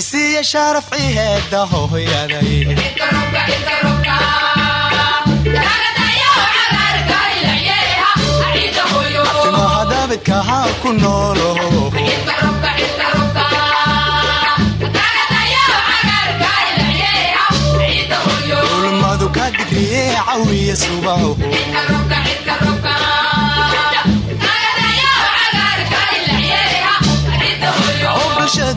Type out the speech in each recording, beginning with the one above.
cisiiya sharaf ciheeda hooyaday abtimahadabidkaha ku noolo. Ulmadu ka digriye cawiya subaho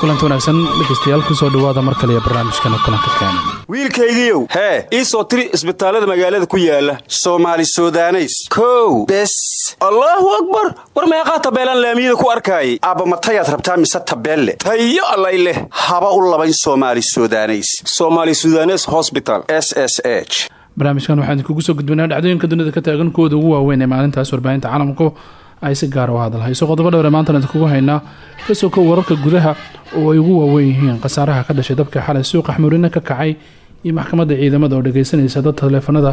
kulanti wanaagsan dhegeystayaal ku soo dhawaada mar kale barnaamijkana kulanka keenan wiilkaygiiow hee ii soo tiri isbitaallada magaalada ku yaalla soomaali sudaneys. Kow bes. Allaahu akbar! War meeqaa tabeelaan laamiyada ku arkaayay aabba matayaad rabtaa mise tabeelle? Tayo allay leh. Haba u labayn soomaali sudaneys. Somaali sudanes hosbital s s h. Barnaamijkan waxaan idinkugu soo gudbinaa dhacdooyinka dunida ka taagan kuwooda ugu waaweyn ee maalintaas warbaahinta caalamku ay si gaara u hadalhayso qodobo dhowre maantana idinkugu haynaa ka soo kow wararka gudaha oo ay ugu waaweyn yihiin khasaaraha ka dhashay dabka xalay suuqa xmuurina ka kacay iyo maxkamadda ciidamada oo dhageysanaysa dad taleefanada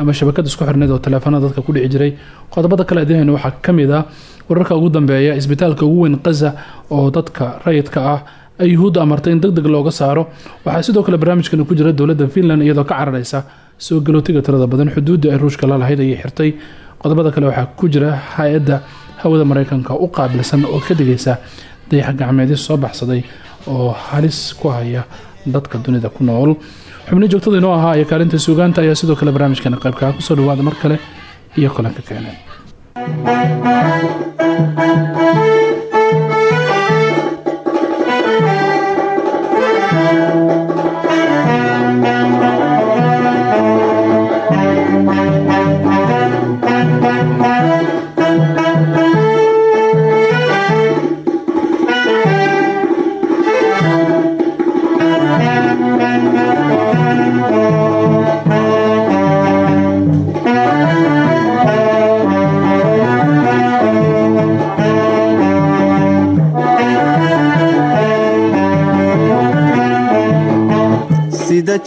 ama shabakada isku xirneed oo taleefanada dadka ku dhici jiray. Qodobada kale adihayna waxaa ka mid ah wararka ugu dambeeya isbitaalka ugu weyn kaza oo dadka rayidka ah ay yuhuudda amartay in deg deg looga saaro. Waxaa sidoo kale barnaamijkani ku jira dowladda finland iyadoo ka cararaysa soo galootiga tirada badan xuduudda ay ruushka la lahayd ayay xirtay qodobada kale waxaa ku jira hay'adda hawada mareykanka u qaabilsan oo ka dhigaysa dayax gacmeedyo soo baxsaday oo halis ku haya dadka dunida ku nool. Xubni joogtada inoo ahaa iyo kaalinta suugaanta ayaa sidoo kale barnaamijkana qaybkaa ku soo dhawaada mar kale iyo kulanka keeneen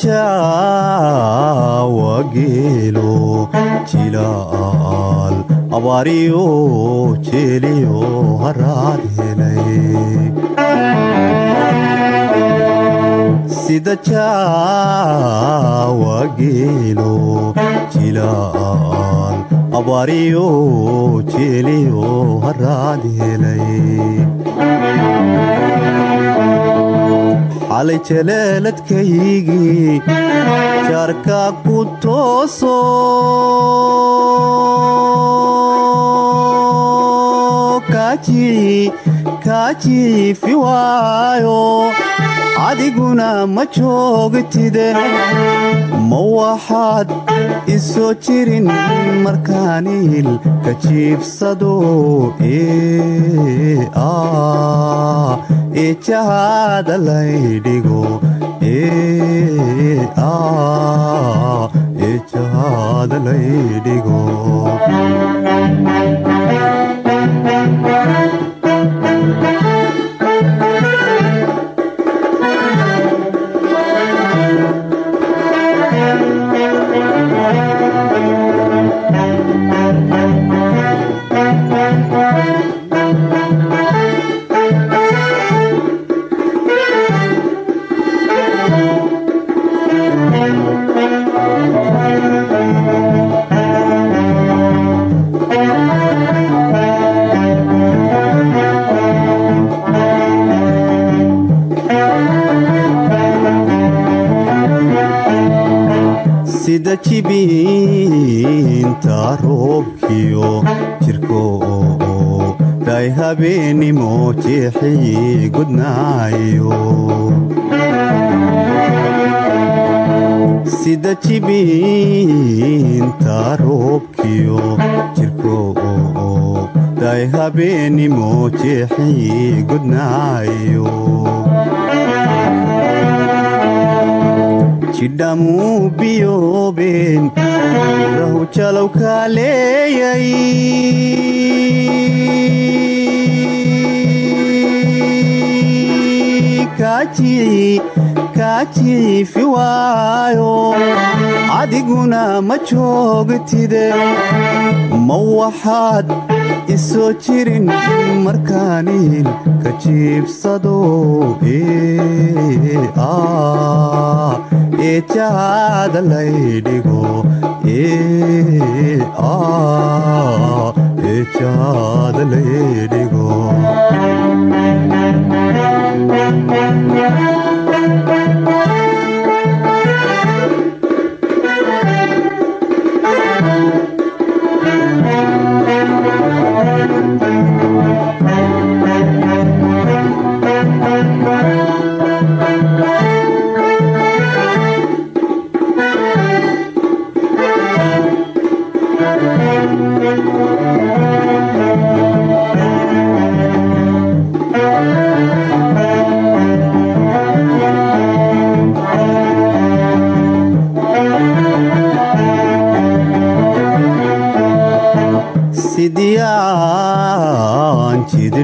jaawa geelo jilaal abaariyo jeeliyo haraad helay sida jaawa geelo jilaal abaariyo jeeliyo haraad helay xalay jaleeladkaygii jaarka ku tooso kaajiifi waayo adiguna ma joogtide ma waxaad isoo jirin markaaniil ka jiibsado eejahaada laydhigo eejahaada laydhigo sida day habeenimo jeexii gudnaayo sida jibiinta roobkiyo jirko day habeenimo jeexii gudnaayo jidhamuu rahu jalow kaaleeyay kaa jiifi waayo adiguna ma joogtide ma waxaad isoo jirin markaaniil ka jiibsado ee jaada laydhigo ee jaada laydhigo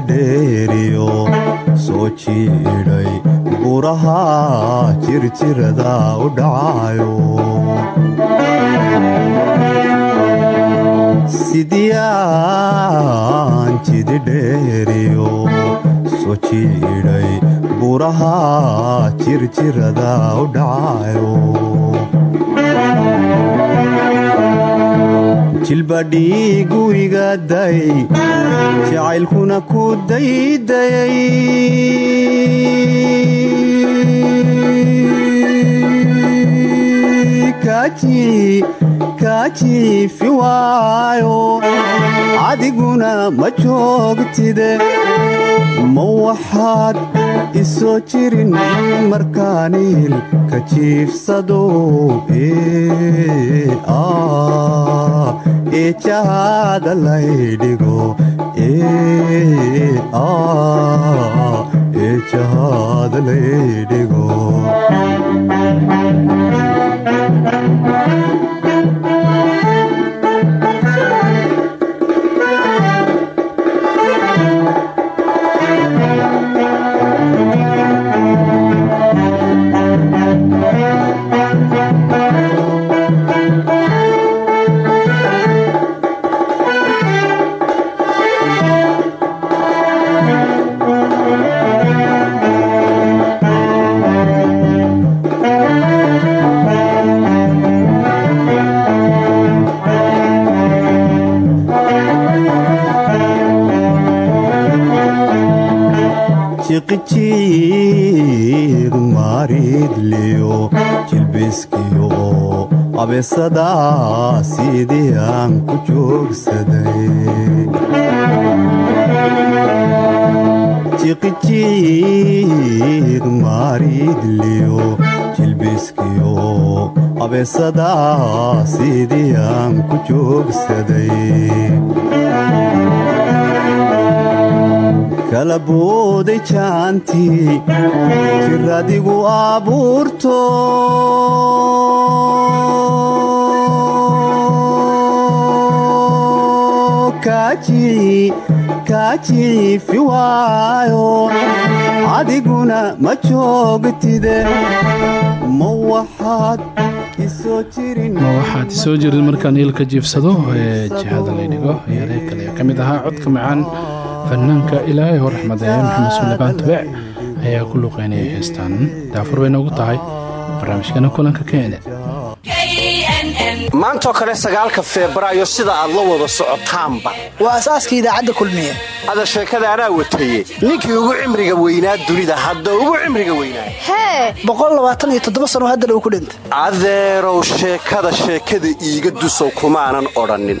jididheeriyo soo jiidhay buraha jirjirada u dhacayo sidiyaan jididheeriyo soo jiidhay buraha jirjirada u dhacayo jilbadhiigu iga day jacaylkuna ku daydayay kaa jiifi waayo adiguna ma joogtide. Ma waxaad isoo jirin markaaniil ka jiifsado ee jaada laydhigo ee jaada laydhigo abeesada sidii aan ku joogsaday jiqijiiq maaridliyo jilbiskiyo abeesada sidii aan ku joogsaday kala booday jaantii jiradigu abuurto kaa jiifi waayo adiguna ma joogtide ma waxaad isoo jirin markaan iilka jiifsado jihada laydhigo yaree kale ka mid ahaa codka macaan fanaanka ilaahay hor raxmadeeye maxamed suulabaan tubeec ayaa ku luuqeynaya heestaan daafur bay noogu tahay. Barnaamijkana kulanka kene maantoo kale sagaalka febraayo sida aad la wada socotaanba. Waa asaaska idaacadda kulmiye. Ada sheekada anaa wataye ninkii ugu cimriga weynaa dunida hadda ugu cimriga weynaa. Hee sano haddana uu ku dhintay. Adeerow sheekada sheekada iiga dusow kumaanan odhannin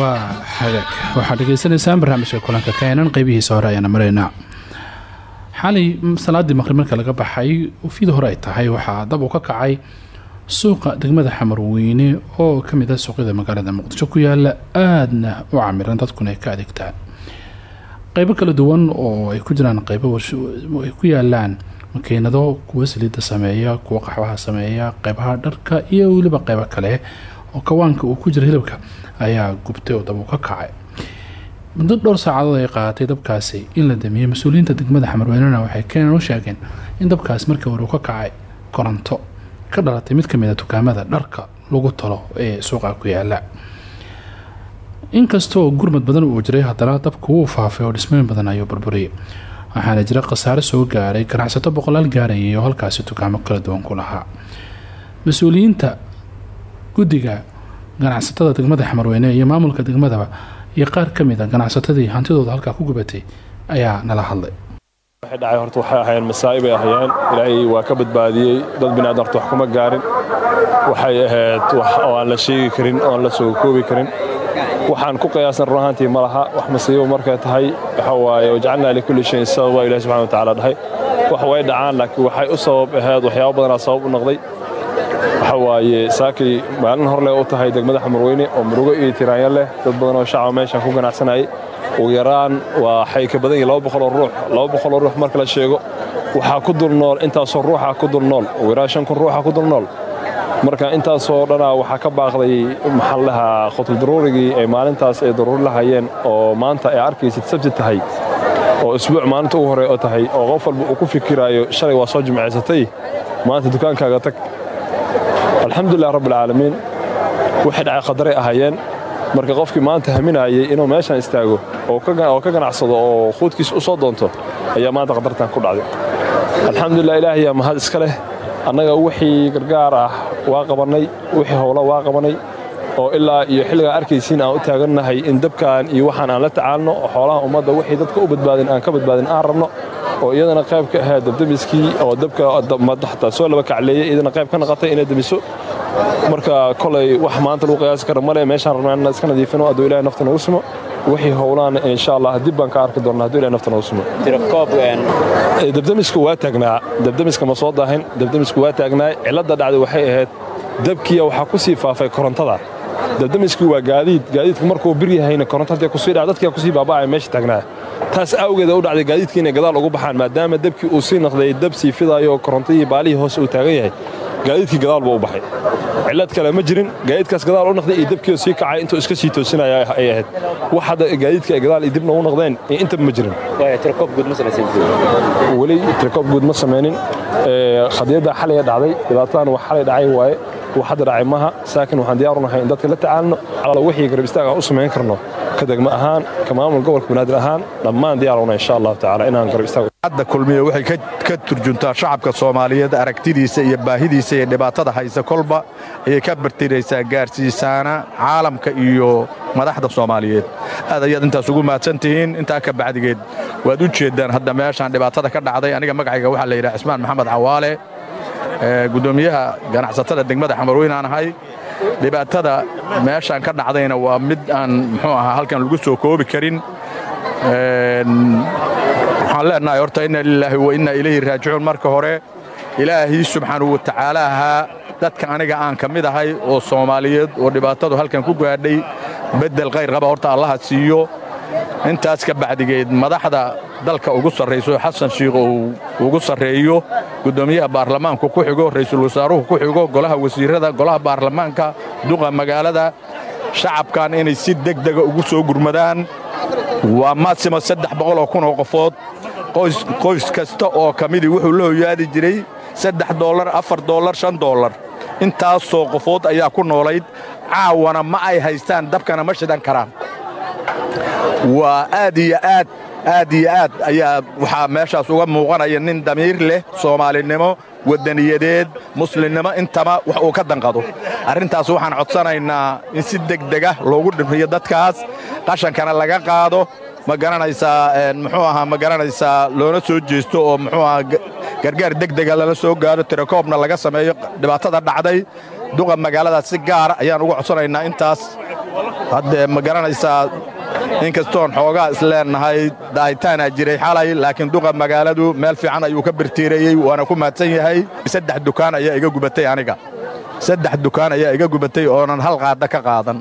waa hagaag waxaad dhegaysanaysaan barnaamijka kulanka keenan qeybihiisa hore ayaana maraynaa xalay salaadii maqrib marka laga baxay fida hore ay tahay waxaa dab u ka kacay suuqa degmada xamarweyne oo ka ah suuqyada magaalada muqdisho ku yaalla aadna u camiran dadkuna ay ka adeegtaan. Qeybo kala duwan oo ay ku jiraan qeybo ay ku yaalaan makiinado kuwa saliidda sameeya kuwa qaxwaha sameeya qeybaha dharka iyo weliba qeybo kale oo kawaanka uu ku jira hilibka ayaa gubtay oo dab u ka kacay muddo dhowr saacadood ay qaadatay dabkaasi in la damiyey mas'uuliyiinta degmada xamarweynena waxay keenan u sheegeen in dabkaas markii hore uu ka kacay koronto ka dhalatay mid ka mid a dukaamada dharka lagu talo ee suuqa ku yaalla inkastoo gurmad badan uu jiray haddana dabku wuu faafay oo dhismooyin badan ayuu burburiyay waxaana jira khasaare soo gaaray ganacsato boqolaal gaarayay oo halkaasi dukaamo kala duwan ku lahaa. Mas'uuliyiinta guddiga ganacsatada degmada xamarweyne iyo maamulka degmadaba iyo qaar ka mid a ganacsatadii hantidooda halkaa ku gubatay ayaa nala hadlay. Waxay dhacay horta waxay ahaayeen masaa'ib ay ahayeen ilaahay waa ka badbaadiyey. Dad bini'aadan horta wax kuma gaarin. Waxay ahayd wax oo aan la sheegi karin oo la soo koobi karin. Waxaan ku qiyaasan run ahaantii ma laha. Wax masiibo markay tahay. Waxa waaye wajacalnaa likulli shayin sababa ilahi subxana watacaala dhahay. Wax way dhacaan laakiin waxay u sabab ahayd waxyaabo badanaa sabab u noqday waxa waaye saakay maalin horle u tahay degmada xamarweyne oo murugo iyo tiraanya leh. Dad badan oo shacaba meeshaan ku ganacsanayay ugu yaraan waxay ka badan yihiin boqoloo ruux. Boqoloo ruux marka la sheego waxaa ku dul nool intaasoo ruuxa ku dul nool. Ugu yaraan shan kun ruuxa ku dul nool. Marka intaasoo dhanaa waxaa ka baaqday maxaan lahaa khutuldaruurigii ay maalintaas ay daruuri lahayeen oo maanta ay arkaysid sabti tahay oo isbuuc maalinta ugu hore oo tahay oo qof walba uu ku fikiraayo shalay waa soo jimcaysatay. Maanta dukaankaaga tag alxamdulilah rabbilcaalamiin waxay dhacay qadaray ahaayeen. Marka qofkii maanta haminaayay inuu meeshaan istaago oo ka ganacsado oo quudkiisa u soo doonto ayaa maanta qadartan ku dhacday. Alxamdulilah ilaahayaa mahad iska leh. Annaga wixii gargaar ah waa qabannay wixii howla waa qabannay oo ilaa iyo xilligaan arkaysiin aan u taagannahay in dabkan iyo waxaan aan la tacaalno oo xoolaha ummadda wixii dadka u badbaadin aan ka badbaadin aan rabno oo iyadana qayb ka ahayd dabdamiskii oo dabka xataa soo laba kacleeyey iyadana qayb ka naqatay inay damiso marka kolay wax maanta lagu qiyaasi kara male meeshaan rabnaa inaan iska nadiifino hadduu ilahay nafta nagu simo wixii howlaan insha allah dib baan ka arki doonnaa hadduu ilahay nafta nagu simo dabdamisku waa taagnaa. Dabdamiska ma soo daahin. Dabdamisku waa taagnaa. Cilladda dhacday waxay ahayd dabkiya waxaa ku sii faafay korontada. Dabdamiskii waa gaadiid. Gaadiidku markuu bir yahayna koronto hadday ku sii dhaca dadkia ku sii baaba'aya meesha taagnaa taas awgeeda u dhacday gaadiidkii inay gadaal ugu baxaan maadaama dabkii uu sii naqday dab sii fidaayo korontadii baalihii hoose uu taagan yahay gaadiidkii gadaal buu u baxay. Cillad kale ma jirin gaadiidkaas gadaal u naqday iyo dabkiioo sii kacay intuu iska sii toosinaya ay ahayd. Wax hadda gaadiidka ay gadaal iyo dibna u naqdeen iyo intaba ma jirin. Weli tirkoob guud ma samaynin. Khadiyadda xalaya dhacday dhibaatadan wax xalay dhacay waaye wax dhacay maha saakin waxaan diyaar u nahay in dadka la tacaalno ala wixii garab istaag aan u samayn karno. Ka degmo ahaan ka maamul gobolka banaadir ahaan dhammaan diyaar u nahay insha allahu tacaala inaan garab istaag hadda kulmiye waxay ka turjuntaa shacabka soomaaliyeed aragtidiisa iyo baahidiisa iyo dhibaatada haysa kolba ayay ka bartiraysaa gaarsiisaana caalamka iyo madaxda soomaaliyeed. Aad ayaad intaas ugu mahadsan tihiin intaa ka bacdigeed waad u jeeddaan hadda meeshaan dhibaatada ka dhacday aniga magacayga waxaa la yidhaha cismaan maxamed cawaale gudoomiyaha ganacsatada degmada xamarweyn aan ahay dhibaatada meeshaan ka dhacdayna waa mid aan muxuu ahaa halkan lagu soo koobi karin. Waxaan leenahay horta inna lilaahi wa inna ilayhi raajicuun. Marka hore ilaahii subxaanahu watacaala ahaa dadka aniga aan ka mid ahay oo soomaaliyeed oo dhibaatadu halkan ku gaadhay beddel khayr qaba. Horta allaha siiyo. Intaas ka bacdigeed madaxda dalka ugu sarrayso xasan shiikh uu ugu sarreeyo guddoomiyaha baarlamaanku ku xigo ra'iisul wasaaruhu ku xigo golaha wasiirrada golaha baarlamaanka duqa magaalada shacabkan inay si degdega ugu soo gurmadaan. Waa maasima saddex boqoloo kunoo qofood. Qoys kasta oo ka midii wuxuu la hoyaadi jiray saddex doollar afar doollar shan doollar intaasoo qofood ayaa ku noolayd caawana ma ay haystaan dabkana ma shidan karaan. Waa aad iyo aad aad iyo aad ayaa waxaa meeshaas uga muuqanaya nin damiir leh soomaalinimo waddaniyadeed muslimnimo intaba wax uu ka danqado. Arrintaas waxaan codsanaynaa in si degdega loogu dhimriyo dadkaas qashankana laga qaado. Ma garanaysaa muxuu ahaa ma garanaysaa loona soo jeesto oo muxuu ahaa gargaar degdega lala soo gaaro tirakoobna laga sameeyo dhibaatada dhacday duqa magaaladaas si gaara ayaan uga codsanaynaa intaas. Haddee ma garanaysaa inkastoon xoogaa isleennahay daahitaanaa jiray xalay laakiin duqa magaaladu meel fiican ayuu ka birtiirayey waana ku mahadsan yahay saddex dukaan ayaa iga gubatay aniga. Saddex dukaan ayaa iga gubatay oonan hal qaadda ka qaadan.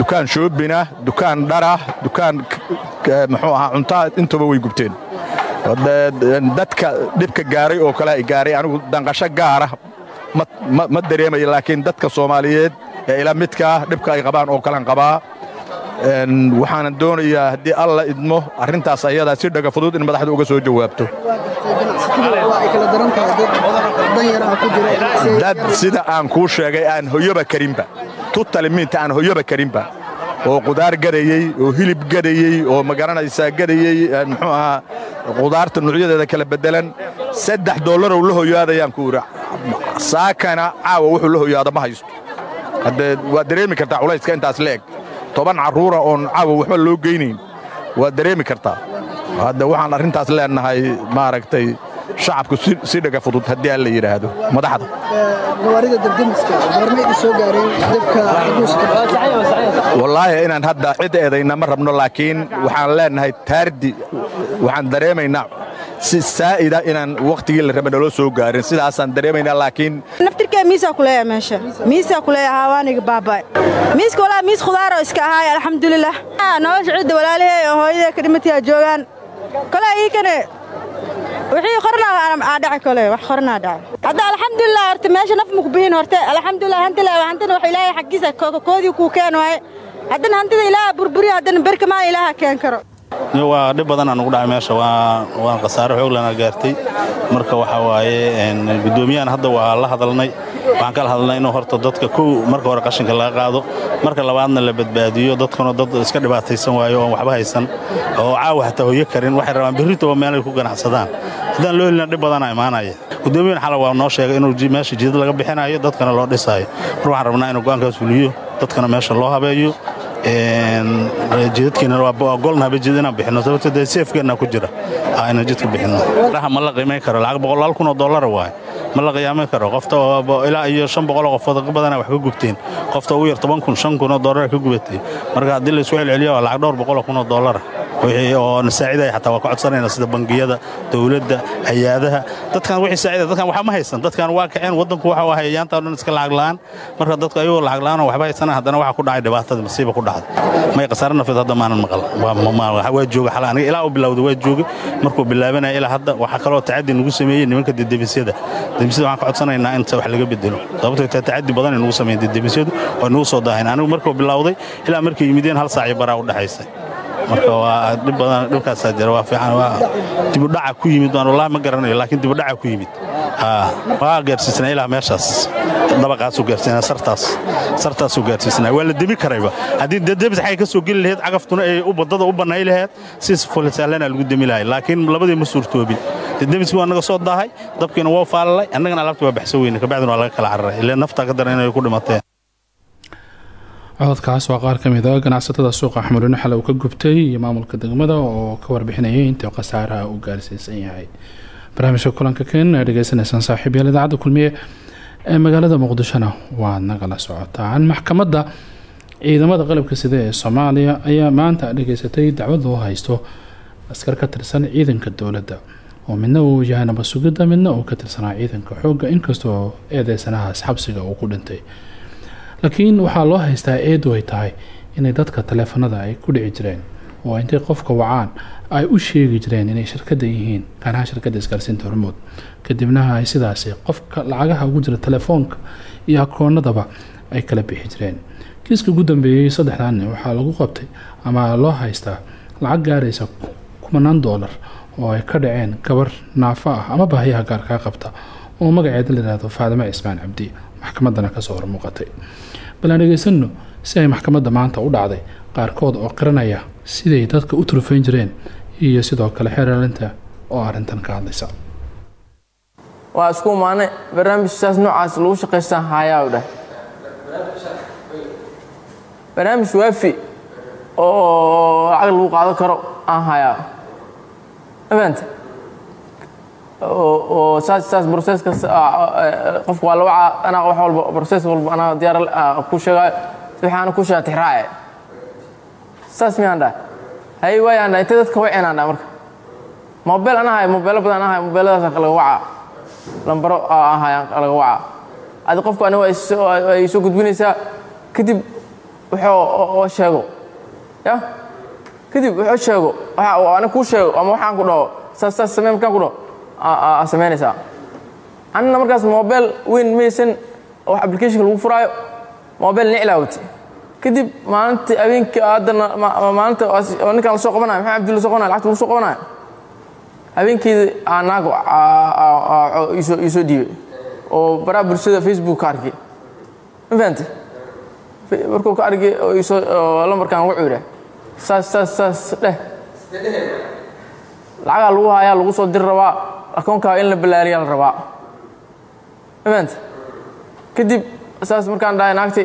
Dukaan shoobina dukaan dharah dukaan muxuu ahaa cuntaa intaba way gubteen. Dadka dhibka gaaray oo kale ay gaaray anigu danqasho gaara ma dareemayo laakiin dadka soomaaliyeed ee ila midkaa dhibka ay qabaan oo kalean qabaa waxaanan doonayaa haddii alla idmo arrintaas ayadaa si dhaga fudud in madaxda uga soo jawaabto. Dad sida aan kuu sheegay aan hoyoba karinba. Tutaliminta aan hoyoba karinba. Oo qudaar gadayey oo hilib gadayey oo ma garanaysaa gadayey muxuu ahaa qudaarta nuucyadeeda kala beddelan saddex dollarow la hoyaadayaan ku idhi saakana caawa wuxuu la hoyaado ma haysto. Waad dareemi kartaa culayska intaas la eg. Toban carruura oon caawa waxba loo geynayn. Waad dareemi kartaa. Hadde waxaan arrintaas leennahay maaragtay shacabku si dhaga fudud haddii aan la yidhaahdo madaxda. Wallaahi inaan hadda cid eedayna ma rabno laakiin waxaan leennahay taardi. Waxaan dareemaynaa si saa'ida inaan wakhtigii la raba naloo soo gaarin. Sidaasaan dareemaynaa laakiin naftirkee miisaa kuleeya meesha. Miisaa kuleeya haawaaniga baaba'e miiska walaa miis khudaaroo iska ahaay alxamdulilah nolosha cidda walaalahey oo hooyadee ka dhimatayaa joogaan. Kole iikane wixii qornaa aa dhaci kole wax qornaa dhaci hadda alxamdulilah horta meesha naf maku bihin horte alxamdulilah hantila hantana wax ilaahay xaggiisa koodii kuu keen waaye. Haddana hantida ilaaha burburiyo haddana berkamaan ilaaha keen karo waa dhib badanaa nugu dhacay meesha. Waa khasaare xooglana gaartay. Marka waxaa waaye guddoomiyahan hadda waa la hadalnay. Waxaan kala hadalnay inuu horta dadka kow marka hore qashinka laga qaado. Marka labaadna la badbaadiyo. Dadkuna dad iska dhibaataysan waayo oon waxba haysan. Oo caawa hataa hoyo karin. Waxay rabaan berritoba meelay ku ganacsadaan. Haddaan loo helina dhib badanaa imaanaya guddoomiyahan xala waa noo sheegay inuu meesha jidad laga bixinayo dadkana loo dhisaayo mar waxaan rabnaa inuu go'aankaas fuliyo. Dadkana meesha loo habeeyo golnaba jid inaan bixino. Sababto dee seefkeenna ku jira inaan jidka bixino. Raha ma la qiimayn karo. Lacag boqolaal kun oo dollara waaye ma la qiyaamayn karo. Qofta ilaa iyo shan boqoloo qofood ka wax ka gubteen qofta ugu yar toban kun shan kun oo dollara ka gubatay. Marka haddii la isku celceliyo waa lacag dhowr boqoloo kun oo dollara oo nasaacidaya xataa waa ka codsanayna sida bangiyada dowladda hay'adaha. Dadkan wixii saacida dadkan waxba ma haysan. Dadkan waa kaceen waddanku waxa waa hayayaanta o dhan iska lacag la'aan marka dadku ayagoo lacag la'aan oo waxba haysana haddana waxa ku dhacay dhibaatada masiiba ku dhacday. May khasaare nafeed hadda maanan maqal. Waa jooga xala aniga ilaa uu bilowday waa jooga. Markuu bilaabanaya ilaa hadda waxaa kaloo tacaddi nagu sameeyey nimanka dedebisyada dedebisyada waxaan ka codsanaynaa inta wax laga bedelo sababtoo taa tacaddi badan ay nagu sameeyeen dedebisyadu oo nagu soo daahayn anigu markuu bilowday ilaa markay yimideen hal saaci baraa u dhaxaysay marka waa dhib badan dhibkaasaa jira waa fiican waa dibudhaca ku yimid waan wallahi ma garanayo laakiin dibudhaca ku yimid. Waa gaarsiisnaa ilaa meeshaas. Dabaqaasuu gaarsiinaa sartaas sartaasuu gaarsiisnaa waa la debi karayba haddii dedebis xay ka soo geli lahayd cagaftuna ay waddada u bannay lahayd si fulisaalana lagu demi lahay. Laakiin labadii ma suurtoobin. Dedebiskii waa naga soo daahay dabkiina waa faalalay annagana alaabta waa baxso weyne kabacdina waa laga kala cararay ilaa naftaa ka daran inay ku dhimateen cododkaas waa qaar ka mid a ganacsatada suuqa axmudino xale uu ka gubtay iyo maamulka degmada oo ka warbixinayay intii khasaaraha uu gaarsiisan yahay. Barnaamijka kulanka keen ee dhegeysanaysaan saaxiibyaal idaacadda kulmiye ee magaalada muqdishona waad nagala socotaan. Maxkamadda ciidamada qalabka sida ee soomaaliya ayaa maanta dhegeysatay dacwad loo haysto askar ka tirsan ciidanka dowladda. Oo midna uu yahay nabasugidda midna uu ka tirsanaa ciidanka xoogga inkastoo eedeysanahaas xabsiga uu ku dhintay laakiin waxaa loo haystaa eedu ay tahay inay dadka taleefanada ay ku dhici jireen. Oo intay qofka wacaan ay u sheegi jireen inay shirkada yihiin gaanaha shirkada isgaarsiinta hormood. Kadibna ay sidaasi qofka lacagaha ugu jira telefoonka iyo akoonadaba ay kala bixi jireen. Kiiska ugu dambeeyey saddexdan waxaa lagu qabtay ama loo haystaa lacag gaaraysa kumanaan doolar oo ay ka dhaceen gabar naafo ah ama baahiyaha gaarkaa qabta. Oo magaceeda layihahdo faadime cismaan cabdi maxkamadana ka soo hormuuqatay bal aan dhegeysano si ay maxkamadda maanta u dhacday qaarkood oo qiranaya siday dadka u turfayn jireen iyo sidoo kale xeeralinta oo arrintan ka hadlaysa. Waa isku imaanay barnaamij saas noocaas lagu shaqaystaan haayaa u dheh barnaamij waafi oo lacag lagu qaadan karo aan mafahante oo oo saas saas broseska qofka waa la wacaa anaa wax walba broses walba anaa diyaar ku sheegaayo waxaana ku sheega tixraace saas miyaan dhahay? Hay waayaan dhahay intay dadka wacinaan dhahay marka. Mobel anaa haya mobeelo badan anaa haya mobeeladaas laga wacaa lambaro aan haya laga wacaa adi qofku ani waa isoo gudbinaysaa kadib wuxuu sheego. Ya? Kadib wuxuu sheego ani kuu sheego ama waxaan ku dhaho. Saas saas samee markaan ku dhaho samaynaysaa anina markaas mobel weyn maysan wax applicationka lagu furaayo mobel niclaawati kadib maalintii habeenkii haddana maalinta oo ninkaan la soo qabanayo maxamed abdul la soo qabanayo lacagta lagu soo qabanayo habeenkeeda aa naago iisoo iisoo dhiibay oo baraha bulshada facebook ka arkay ma fahante markuu ka arkay oo iisoo lambarkan wuxuu yidhah saas saas saas dheh lacagaa lagu hayaa lagu soo diri rabaa akoonkaa in la ballaariyaa la rabaa. Ma fahante kadib saas markaan dhahay naagti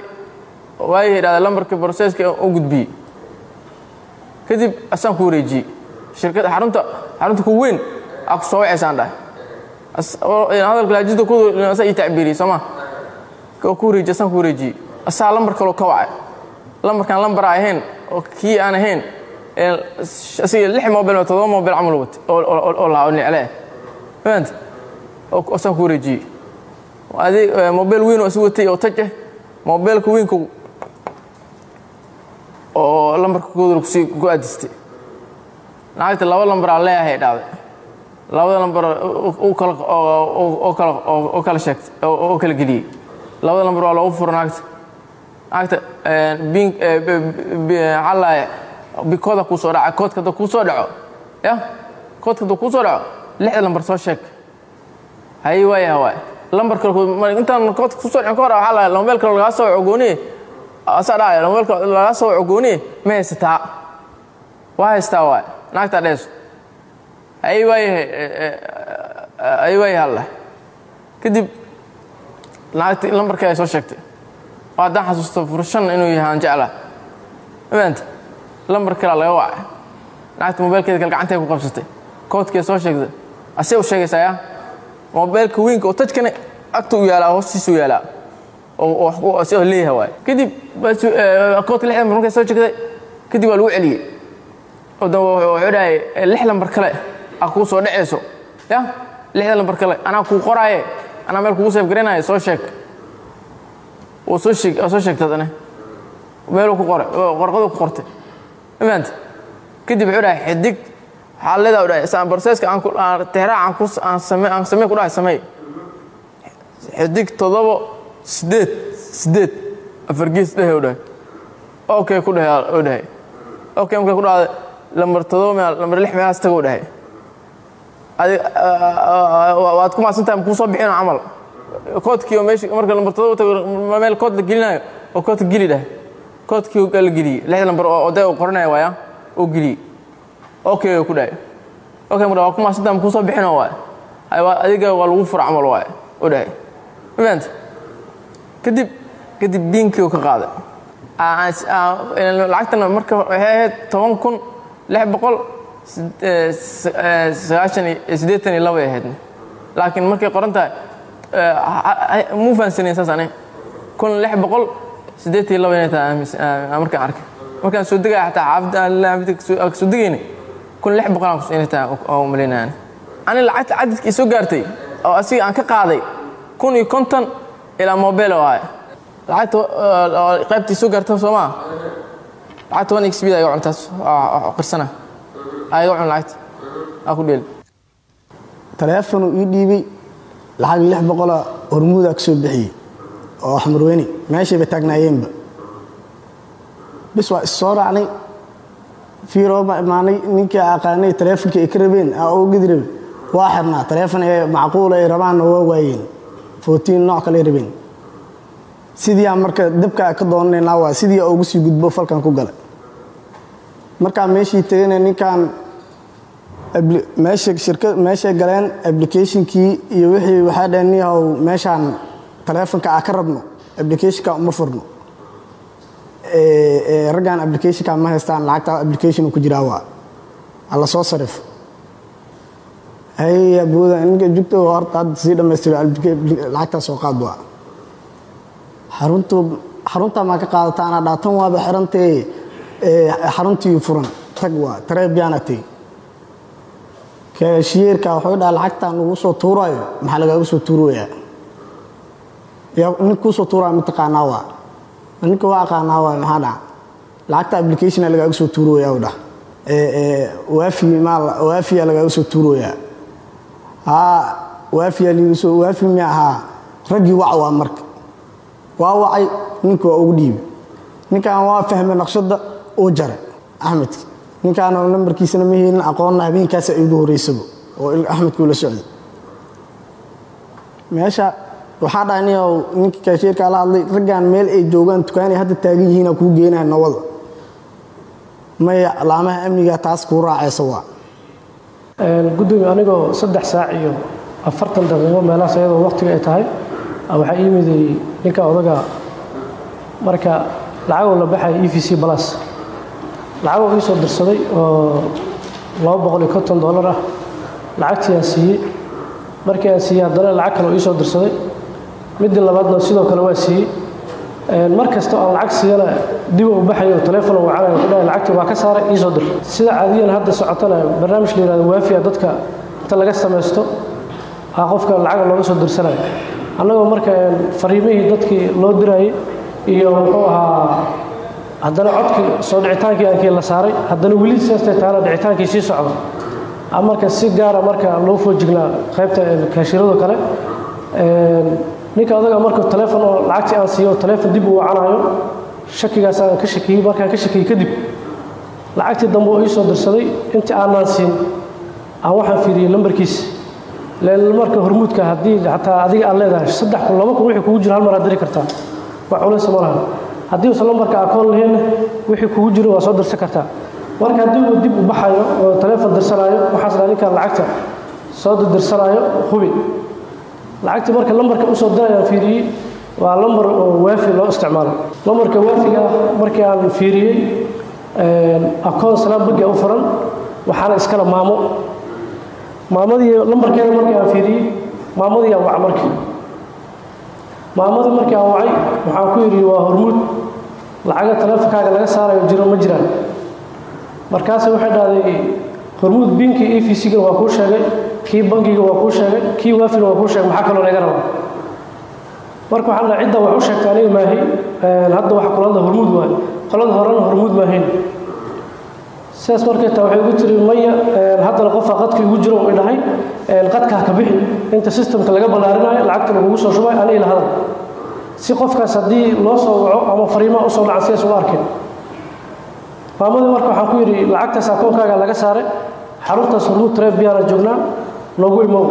waayay idhahda lambarkii broseska u gudbiyey kadib asaan ku wareejiyey. Shirkad xarunta xarunta ku weyn aa ku soo wacaysaan dhahay. Hadalka laajida kuasa ii tacbiiriyey sooma oo ku wareejiy asaan ku wareejiyey. Asaa lambar kaloo ka wacay. Lambarkaan lambar a ahayn oo kii aan ahayn asiga lix mobel todoba mobel camal wata oo lahaa oo fahamte asaan ku wareejiyey mobel weyn oo is oo taj ah mobeelka weynka oo lambarka kooda ku sii ku aadistay naagta laba lambar aan leeyahay dhacday labada lambar oo kala sheegtay oo kala geliyey labada lambar waa loogu furo naagta naagta xalaaya bikooda kuu soo dhaca koodka hadda soo dhaco ya? Koodka hadda soo dhaco lixda lambar soo sheeg. Haye waaya waay lambar kale intaan ku soo ka hor waxaa la mobeelka lagaa soo waco gooniye asaa dhacaya mobeelka lagaa soo waco gooniye ma haysataa? Waa haystaa waay naagtaa dheeso. Ay waayahay ay waayahay alla kadib naagti lambarkii ay soo sheegtay. Oo haddaan xasuusto furshan inuu yahay aan jeclaa. Mafaanta lambar kalea laga wacay naagta mobeelkeeda kale gacantay ku qabsatay. Koodkii soo sheegtay asee u sheegaysaa yaa mobeelka weynka oo tajkana agta u yaalaa hoostiisa u yaalaa oo leeyahay waay kadib koodka bar markay soo sheegtay kadib waa lagu celiyey wuxuu dhahay lix lambar kale aa kuu soo dhacayso ya? Lixda lambar kale anaa kuu qoraaye anaa meel kugu seef garanayo soo sheeg. Wuu soo sheeg soo sheegtad ane meeluu ku qoray qorqaduu ku qortay. Ma fahante kadib wuxuu dhahay xidig waxaa leedaa dhahay saan barseeska aan tehraac aan ku aan same aan samee ku dhahay sameey xidig toddobo siddeed siddeed afar gees dhehe u dhahay. Okay ku dhahay u dhahay. Okay markay ku dhahday lambar todoba meel lambar lix meelaas tago u dhahay. Adi waad ku maadsantahay makuu soo bixino camal. Koodkii oo meesha marka lambar todoba tago meel kood la gelinayo oo koodka geli dhahay. Koodkii la geliyey lix lambar oo oday uu qoranaya waaya oo geliyey okay ku dhahay okay marka waa ku maadsantahay makuu soo bixino waay adiga waa lagu fura camal waay u dhahay ma fahanta kadib kadib biinkii ka qaaday lacagtana marka waxay ahayd toban kun lix boqol sagaashan iyo siddeetan iyo labay ahayd laakiin markay qoran tahay muu fahansanayn saas ani kun lix boqol siddeetan iyo laba inay tahay markaan arkay markaan soo degaya xataa xaafidda soo degayna malaynaya ani lacagta cadadka i soo gaartay oo asiga aan ka qaaday kun iyo konton ilaa mobile oo ahay lacagta qaybtii soo gaarta soo maa lacag toban xbd ayaga cuntaas qirsana. Ayaga cun lacagta. Aa ku dheeli taleefonu ii dhiibay lacag lix boqola hormuudaa ka soo bixiyey oo xamarweyne meeshayba taagnaayeenba bis waa is soo raacnay fiiroo ma imaanay ninkii aqaanay taleefonkii ay ka rabeen rabe waa xirnaa taleefon ee macquula ay rabaanna waa waayeen. Footiin nooc kale rabeen. Sidii aan marka dabkaa ka doonanaynaa waa sidii ugu sii gudbo falkan ku galay markaa meeshii tegana ninkan meeshay galeen applicationkii iyo wixii waxaa dhaheen niyahow meeshaan taleefonka aa ka rabno applicationka uma furno raggan applicationka ma haystaan lacagta application ku jiraa waa? Alla soo sarif. Hay abooda ninka jugta horta hadda sii dhammaystiro lacagtaa soo qaad waa. Xaruntu xaruntaa maa ka qaadata anaa dhaatan waaba xirantee ee, xaruntii furan tag waa tareebyaana tey kaashiyeerka wuxuu dhaha lacagtaan lagu soo tuurayo maxaa lagaaga soo tuurayaa yaa nin kuu soo tuuraya mataqaanaa waa ninka waa aqaanaa waa maxaa dhaca lacagta applicationa lagaaga soo waafi maal waafiya lagaaga soo tuurayaa haa waafiya liiga soo waafi mi ahaa raggii wac waa marka waa wacay ninka waa ugu dhiibi ninkan waa fahmay naqshadda uu jaray axmedka ninkaan lambarkiisana ma helin aqoonna habeenkaasa iigu horeysaba oo axmedkuu la socday meesha waxaa dhahay nin oo ninka kaashiirkaa la hadlay raggan meel ay joogaan dukaanay hadda taagan yihiina kuu geenaya nawada maya laamaha amniga taas kuu raacaysa waa. Gudoomiye anigoo saddex saac iyo afartan daqiiqo meelahaas iyadoo waqtiga ay tahay ah, waxaa ii ninka odaga marka lacagoo la baxaya e v c plus. Lacagoo ii soo dirsaday oo laba boqol iyo konton dollar ah. Lacagtii aan siiyey. Markii aan siiyey haddana lacag kale oo ii soo dirsaday midii labaadna sidoo kale waa siiyey mar kasta oo lacag siiyana dib u baxayo taleefon wacanayo wuxuu dhahay lacagtii waa ka saaray ii soo dir. Sida caadiyan hadda socotana barnaamij la yihahdo waafiya dadka inta laga samaysto aa qofka lacag looga soo dirsanayo annagoo marka fariimihii dadkii loo dirayay iyo muxuu ahaa haddana codkii soo dhicitaankii aankii la saaray haddana weli seestay taana dhicitaankii sii socda a marka si gaara marka loo foojignaa qaybta kaashirado kale ninka odaga markuu taleefon oo lacagtii aan siiyo taleefon dib uu wacanayo shakigaas aan ka shakiyey markaan ka shakiyey kadib lacagtii dambe oo soo dirsaday intii aanaan siin aan waxaan fiiriyey lambarkiisa leen marka hormuudka haddii xataa adiga aad leedahay saddex kun laba kun wixii kugu jiro hal mar aad diri kartaa. Wax culaysa ma laha. Haddii uusan lambarka akoon lahaynna wixii kugu jiro waa soo dirsan kartaa. Marka haddii uu dib u baxayo oo taleefon dirsanaayo waxaas dhaa ninkaan lacagta soo dirdirsanaayo hubi lacagtii marka lambarka u soo dirayaan fiiriyey waa lambar oo waafi loo isticmaalo. Lambarka waafiga ah markii aan fiiriyey akoon salaam bangi u furan waxaana iskala maamo. Maamadii lambarkeeda markii aan fiiriyey maamadii aan wac marka maamadii markii aan wacay waxaan ku yidhi waa hormuud. Lacaga taleefonkaaga laga saarayo jiro ma jiraan. Markaase waxay dhahday hormuud binkii e v c-ga waa kuu sheegay kii bankiga waa kuu sheegay kii waafina waa kuu sheegay maxaa kaloo laga rabaa? Marka waxaan dhahay cidda wax u sheegtay aniga maahay hadda waxa kula hadla hormuud waayo qolada horena hormuud maahayn sidaas markay taa waxay igu tiri maya haddana qofaa qadka igu jiro i dhahay qadkaa ka bixi inta systemka laga ballaarinayo lacagta lagugu soo shubay aniga ila hadal. Si qofkaas haddii loo soo waco ama fariimaha u soo dhacan sidaas u arkin maamadii marka waxaan ku yidhi lacagtaas akoonkaaga laga saaray xaruntaas hormuud trebiyaana joognaa noogu imow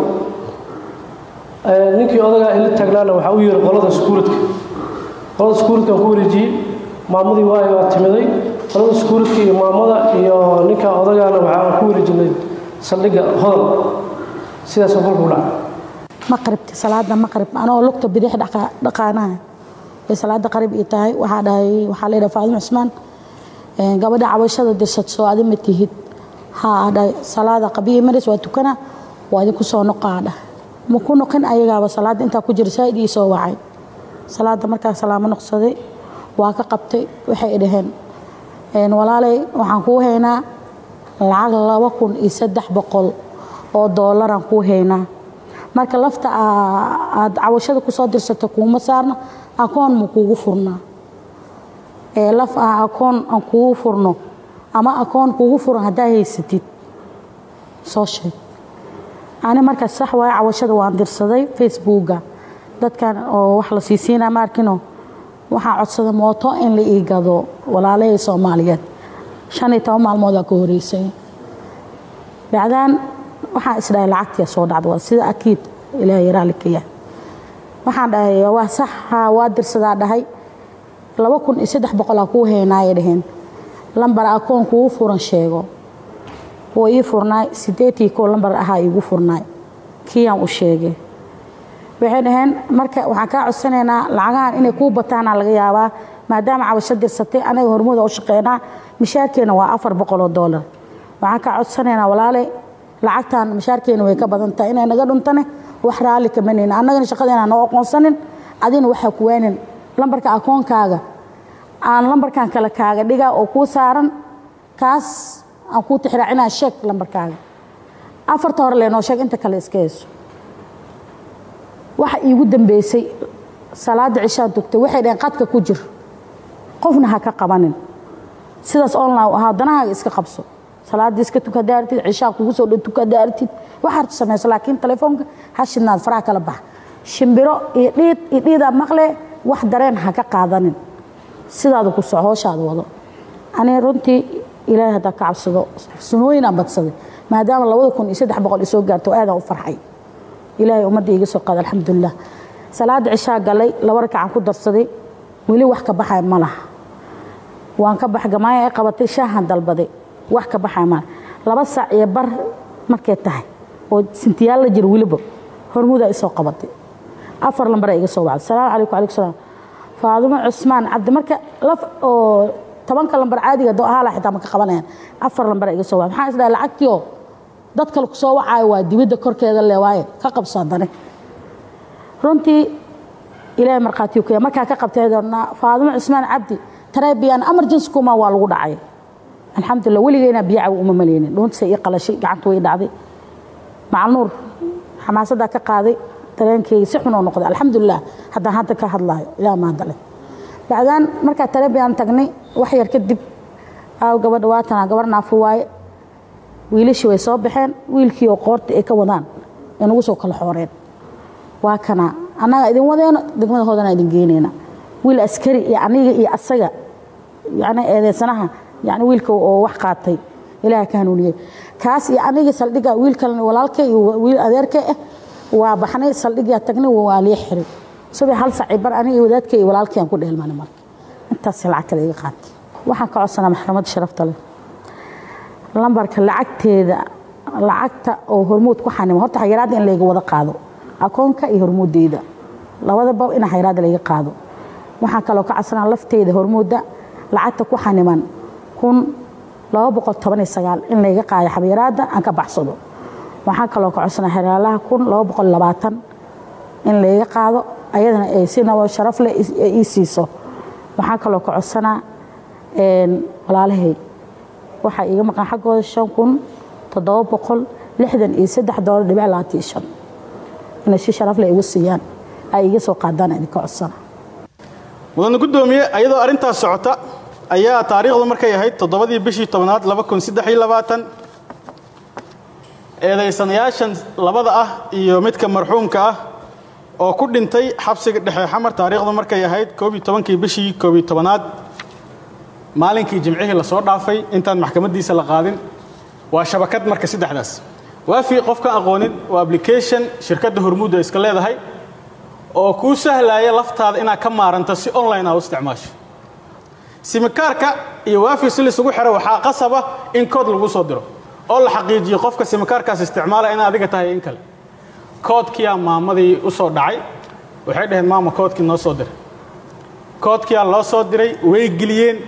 ninkii odagaa ila taagnaana waxaa u yeehi qolada skuuridka qolada skuuridkaan ku wareejiyey maamadii waayo waa timiday. Qolada skuuridka iyo maamada iyo ninka odagaana waxaan ku wareejinay saldhigga hodol. Sidaasoo kolku dhaca maqribti salaada maqrib anoo lugta bidix dhaqaanaha. Ee qarib ii tahay. Waxaa dhahay waxaa la yidhaha faadimo cusmaan gabadha cabashada dirsad soo adi ma tihid. Salaada qabiya maris waa tukana waa idinku soo noqaa dhah ma ku noqin ayagaaba salaada intaa ku jira saaid ii soo wacay. Salaada markaa salaamo noqsaday waa ka qabtay waxay dhaheen walaalay waxaan kuu haynaa lacag laba kun iyo saddex boqol oo doolaraan kuu haynaa. Marka lafta aad cawashada ku soo dirsato kuuma saarna akoon ma kuugu furnaa ee laf ah akoon aan kuugu furno ama akoon kuugu furan haddaa haysatid. Soo sheeg. Ani markaas sax waayo cawashada waan dirsaday facebooka dadkan oo wax la siisiinaa ma arkino. Waxaa codsaday mooto in la ii gado walaalahey soomaaliyeed. Shan iyo toban maalmoodaa ka horeysay bacdaan waxaan isdhahay lacagtiya soo dhacda waa sida akiid ilaahay raallikaya waxaan dhahay waa sax haa waa dirsadaa dhahay laba kun iyo saddex boqolaa kuu heynaayay dhaheen. Lambar akoon kugu furan sheego. Wuu ii furnaay sideetii koo lambar ahaa iigu furnaay kiiyaan u sheegay. Waxay dhaheen marka waxaan kaa codsanaynaa lacagahan inay kuu bataana laga yaabaa maadaama cabasho dirsatay anaga hormuuda u shaqeynaa mishaarkeena waa afar boqol oo doolar waxaan ka codsanaynaa walaale lacagtan mishaarkeena way ka badan tahay inay naga dhuntane wax raalli kamanayna annagana shaqadeena noo aqoonsanin adina waxaa ku waanin. Lambarka akoonkaaga aan lambarkan kale kaaga dhiga oo kuu saaran kaas aan kuu tixraacinaa sheeg lambarkaaga. Afarta hore leenoo sheeg inta kale iska waxa iigu dambeysay salaada cishaan tugtay waxay dhaheen qadka ku jir. Qofna ha ka qabanin. Sidaas online ahaa danahaaga iska qabso. Salaadii iska tuka daartid cishaa kugu soo dhow tuka daartid. Waxaad samayso laakiin telefoonka hashidnaad faraha kala bax shimbiro iyo dhiid iyo dhiidaa maqle wax dareen ha ka qaadanin sidaada ku soco hooshaada wado. Aniga runtii ilaahay haddaa ka cabsado sunooyinaan badsaday maadaama labada kun iyo saddex boqol isoo gaarto aadaan u farxay. Ilaahay ummadda iiga soo qaada alxamdulilah salaada cishaa galay laba rakacaan ku darsaday weli wax ka baxaya ma laha. Waan ka bax gamaaya ay qabatay shaahan dalbaday wax ka baxaya ma laba saac iyo bar markay tahay oo sintiyaal la jiro weliba hormuudaa isoo qabatay. Afar lambaraa iga soo wacday. Salaamu calaykum calaykum salaam faadimo cusmaan cabdi marka laf oo tobanka lambar caadiga doo ahaa xitaa ma ka qabanayaan afar lambaraa iga soo wacday maxaan isdhahay lacagtiio dad ku soo wacaayo waa dibidda korkeeda le ka qabso haddane runtii ilaahay markhaatiyu ku yahay. Markaa ka qabtay faadimo cusmaan cabdi tareebiyaan emergency kuma waa lagu dhacay. Alxamdulillah weligeyna biyo cawi uma maleynin. Dhuuntisay ii qalashay gacanta dhacday. Macalnuur xamaasaddaa ka qaaday dareenkeyga si xun oo noqday. Alxamdulilah haddaan hadda ka hadlaayo ilaa maandale bacdaan markaa tareebiyaan tagnay wax yar kadib aaw gabadha waatana gabar naafu waaye way soo baxeen wiilkii oo qoorta ay ka wadaan ay soo kala xooreen. Waa kana annaga idin wadeeno degmada hoodana idin geynayna wiil askari iyo aniga iyo asaga yani eedeysanaha yani wiilka oo wax qaatay ilaaha ka kaas iyo anigii saldhigga wiil kalena iyo wiil adeerka ah waa baxnay saldhigyaa tagnay waa lii xiray. Subax hal saaci bar aniga iyo wadaadka iyo walaalkii aan ku dheelmanay marka. Intaas lacag kale iga qaatay. Waxaan ka codsanaa maxkamadda sharafta leh. Lambarka lacagteeda lacagta oo hormuud ku xanimo. Horta xayiraadda in layga wada qaado. Akoonka iyo hormuudeyda labadaba in xayiraadda layga qaado. Waxaan kaloo ka codsanaa lafteyda hormuudda lacagta ku xaniman kun laba boqol toban iyo sagaal in layga qaado xayiraadda aan ka baxsado waxaan kaloo ka codsanaa xeraalaha in layga qaado ayadana ay si nabo sharaf leh ii siiso. Waxaan kaloo ka codsanaa walaalahay. Waxaa iiga maqan xaggooda shan kun dhibic labaatan iyo shan. Si sharaf leh igu siiyaan ay iga soo qaadaan idinka codsana. Mudane guddoomiye ayadoo arrintaas socota ayaa taariikhdu markay ahayd toddobadii bishii tobnaad laba kun eedaysanayaashan labada ah iyo midka marxuumka ah oo ku dhintay xabsiga dhexe xamar taariikhdu markay ahayd koob iyo bishii koob iyo maalinkii jimcihii la soo dhaafay intaan maxkamaddiisa la qaadin waa shabakad marka saddexdaas. Waafi qofka aqoonin waa application shirkadda hormuudda iska leedahay oo kuu sahlaaya laftaada inaad ka maaranto si online ah u isticmaasho. Simikaarka iyo waafi si lisugu xiro waxaa qasaba in kood lagu soo diro oo la xaqiijiyo qofka simikaarkaas isticmaala in adiga tahay in kale. Koodkiyaa maamadii u soo dhacay waxay dhaheen maama koodkii noo soo diray. Koodkiyaa loo soo diray way geliyeen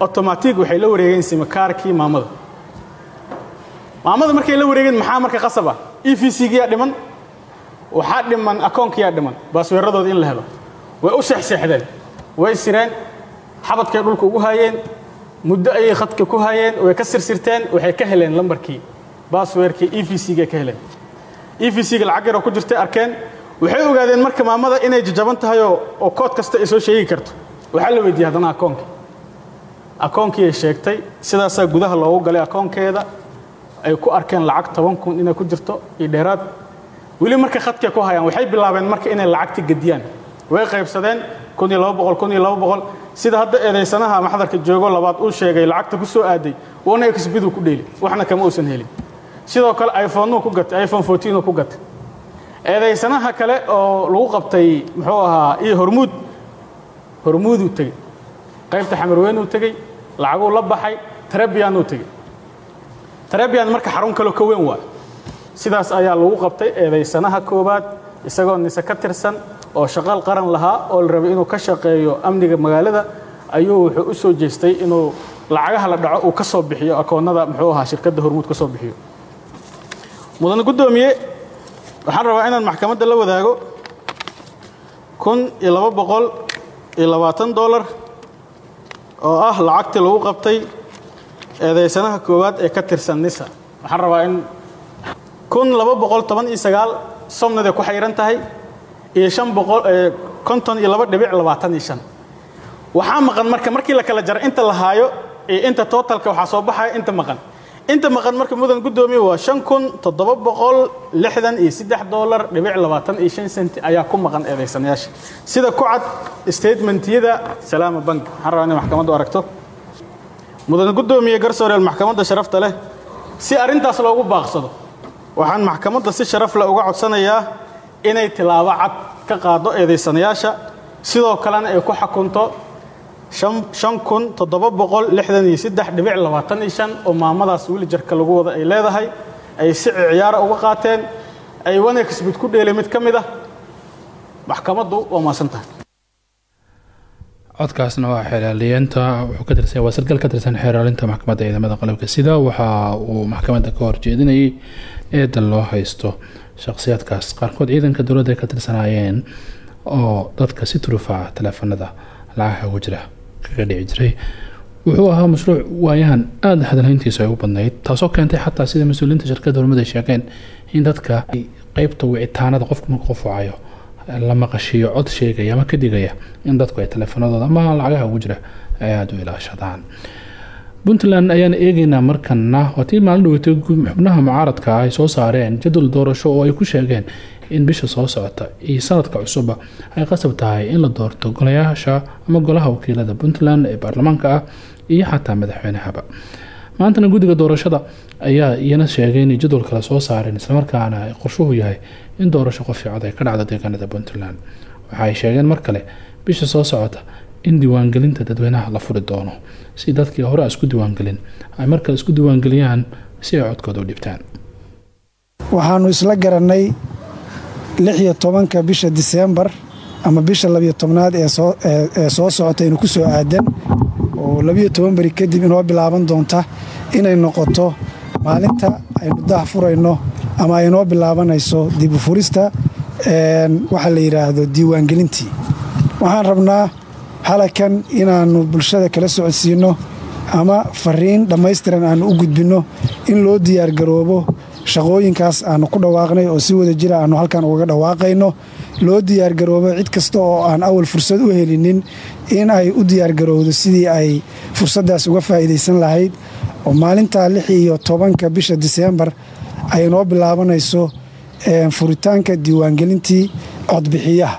otomatig waxay la wareegeen simikaarkii maamada. Maamada markay la wareegeen maxaa marka qasaba? E v c-giyaa dhiman waxaa dhiman akoonkiyaa dhiman baasweeradooda in la helo. Way u seexseexdeen way sireen xabadkay dhulka ugu haayeen muddo ayay khadka ku haayeen way ka sirsirteen waxay ka heleen lambarkii baasweerkii e v c-ga ka heleen. E v c-ga lacag yaroo ku jirtay arkeen waxay ogaadeen marka maamada inay jajaban tahay oo kood kasta ay soo sheegi karto. Waxaa la weydiiyey haddana akoonkii. Akoonkii ay sheegtay sidaasaa gudaha loogu galay akoonkeeda ay ku arkeen lacag toban kun inay ku jirto iyo dheeraad. Weli markay khadkay ku hayaan waxay bilaabeen marka inay lacagti gediyaan way qaybsadeen sida hadda eedaysanaha maxdarka joogo labaad uu sheegay lacagta ku soo aaday wana exbiduu ku dheeli waxna kama uusan helin. Sidoo kale iphoneu ku gatay iphone fourteenuu ku gatay. Eedaysanaha kale oo lagu qabtay muxuu ahaa iyo hormuud hormuuduu tegey qaybta xamarweynuu tegey lacaguu la baxay trebiyanuu tegey trebiyan marka xarun kaleo ka weyn waa sidaas ayaa lagu qabtay eedaysanaha koowaad isagoo nise ka tirsan oo shaqal qaran lahaa oo la rabay inuu ka shaqeeyo amniga magaalada ayuu wuxuu u soo jeestay inuu lacagaha la dhaco uu ka soo bixiyo akoonnada muxuu ahaa shirkadda hormuud ka soo bixiyo. Mudane guddoomiye waxaan rabaa inaan maxkamadda la wadaago kun iyo laba boqol iyo labaatan dollar oo ah lacagtii lagu qabtay eedaysanaha koowaad ee ka tirsan nisa. Waxaan rabaa in kun laba boqol toban iyo sagaal somnade ku xayran tahay iyo konton iyo laba dhibic labaatan iyo shan. Waxaa maqan marka markii la kala jaray inta la haayo inta tootalka waxaa soo baxaya inta maqan. Inta maqan marka mudan guddoomiye waa shan kun toddoba boqol lixdan iyo saddex dollar dhibic labaatan iyo shan senti ayaa ku maqan eedaysanayaasha sida ku cad statementiyada salaama bank. Waxaan maxkamaddu aragto? Mudan guddoomiye garsooreel maxkamadda sharafta leh. Si arrintaas loogu baaqsado waxaan maxkamadda si sharaf leh uga codsanayaa inay tilaabo cad ka qaado eedaysanayaasha sidoo kalena ay ku xakunto oo maamadaas wilijarka lagu wada ay leedahay ay si ciyaara uga qaateen ay wanexbid ku dheelay mid ka mid ah. Maxkamaddu waa maasan tahay codkaasna waa xeeraaliyeenta wuxuu ka tirsan waa sarkaal ka tirsan xeeraalinta maxkamadda ciidamada qalabka sida waxa uu maxkamadda ka horjeedinayay eeda loo haysto shakhsiyaadkaas. Qaarkood ciidanka dowladda ay ka tirsanaayeen oo dadka si turufa taleefanada lacagaha jira kaga dhici jiray wuxuu ahaa mashruuc waayahan aada hadalhayntiisu ay u badnayd taasoo keentay xataa sida mas'uuliyiinta shirkadda hormud ay sheegeen in dadka qeybta wicitaanada qofku marka qof wacayo la maqashiiyo cod sheegaya ama ka digaya in dadku ay taleefanadooda ama lacagaha ugu jira ay aada u ilaashadaan puntland ayaan eegeynaa markana waa tii maalin dhaweytay xubnaha mucaaradka ay soo saareen jadwal doorasho oo ay ku sheegeen in bisha soo socota iyo sanadka cusubba ay qasab tahay in la doorto golayaasha ama golaha wakiilada puntland ee baarlamaanka ah iyo xataa madaxweynehaba maantana guddiga doorashada ayaa iyana sheegay inay jadwal kale soo saareen islamarkaana ay qorshuhu yahay in doorasho qof cod ay ka dhacdo deegaanada puntland. Waxa ay sheegeen mar kale bisha soo socota in diiwaangelinta dadweynaha la furi doono. Si dadkii hore isku diiwaangelin ay markale isku diiwaangeliyaan si ay codkooda u dhibtaan. Waxaannu isla garannay lix iyo tobanka bisha diseembar ama bisha labiyo tobnaad ee soo socota inu ku soo aadan oo labiyo toban kadib inoo bilaaban doonta inay noqoto maalinta aynu daha furayno ama ay inoo bilaabanayso dib u furista waxaa la yidhaahdo diiwaangelintii. Waxaan rabnaa halakan inaannu bulshada kala socodsiinno ama fariin dhammaystiran aannu u gudbinno in loo diyaargaroobo shaqooyinkaas aannu ku dhawaaqnay oo si wada jira aannu halkan ugaga dhawaaqayno. Loo diyaargaroobo cid kasta oo aan awal fursad u helinin in ay u diyaargarowdo sidii ay fursaddaas uga faa'iidaysan lahayd. Oo maalintaa lix iyo tobanka bisha diseembar ay noo bilaabanayso furitaanka diiwaangelintii codbixiyaha.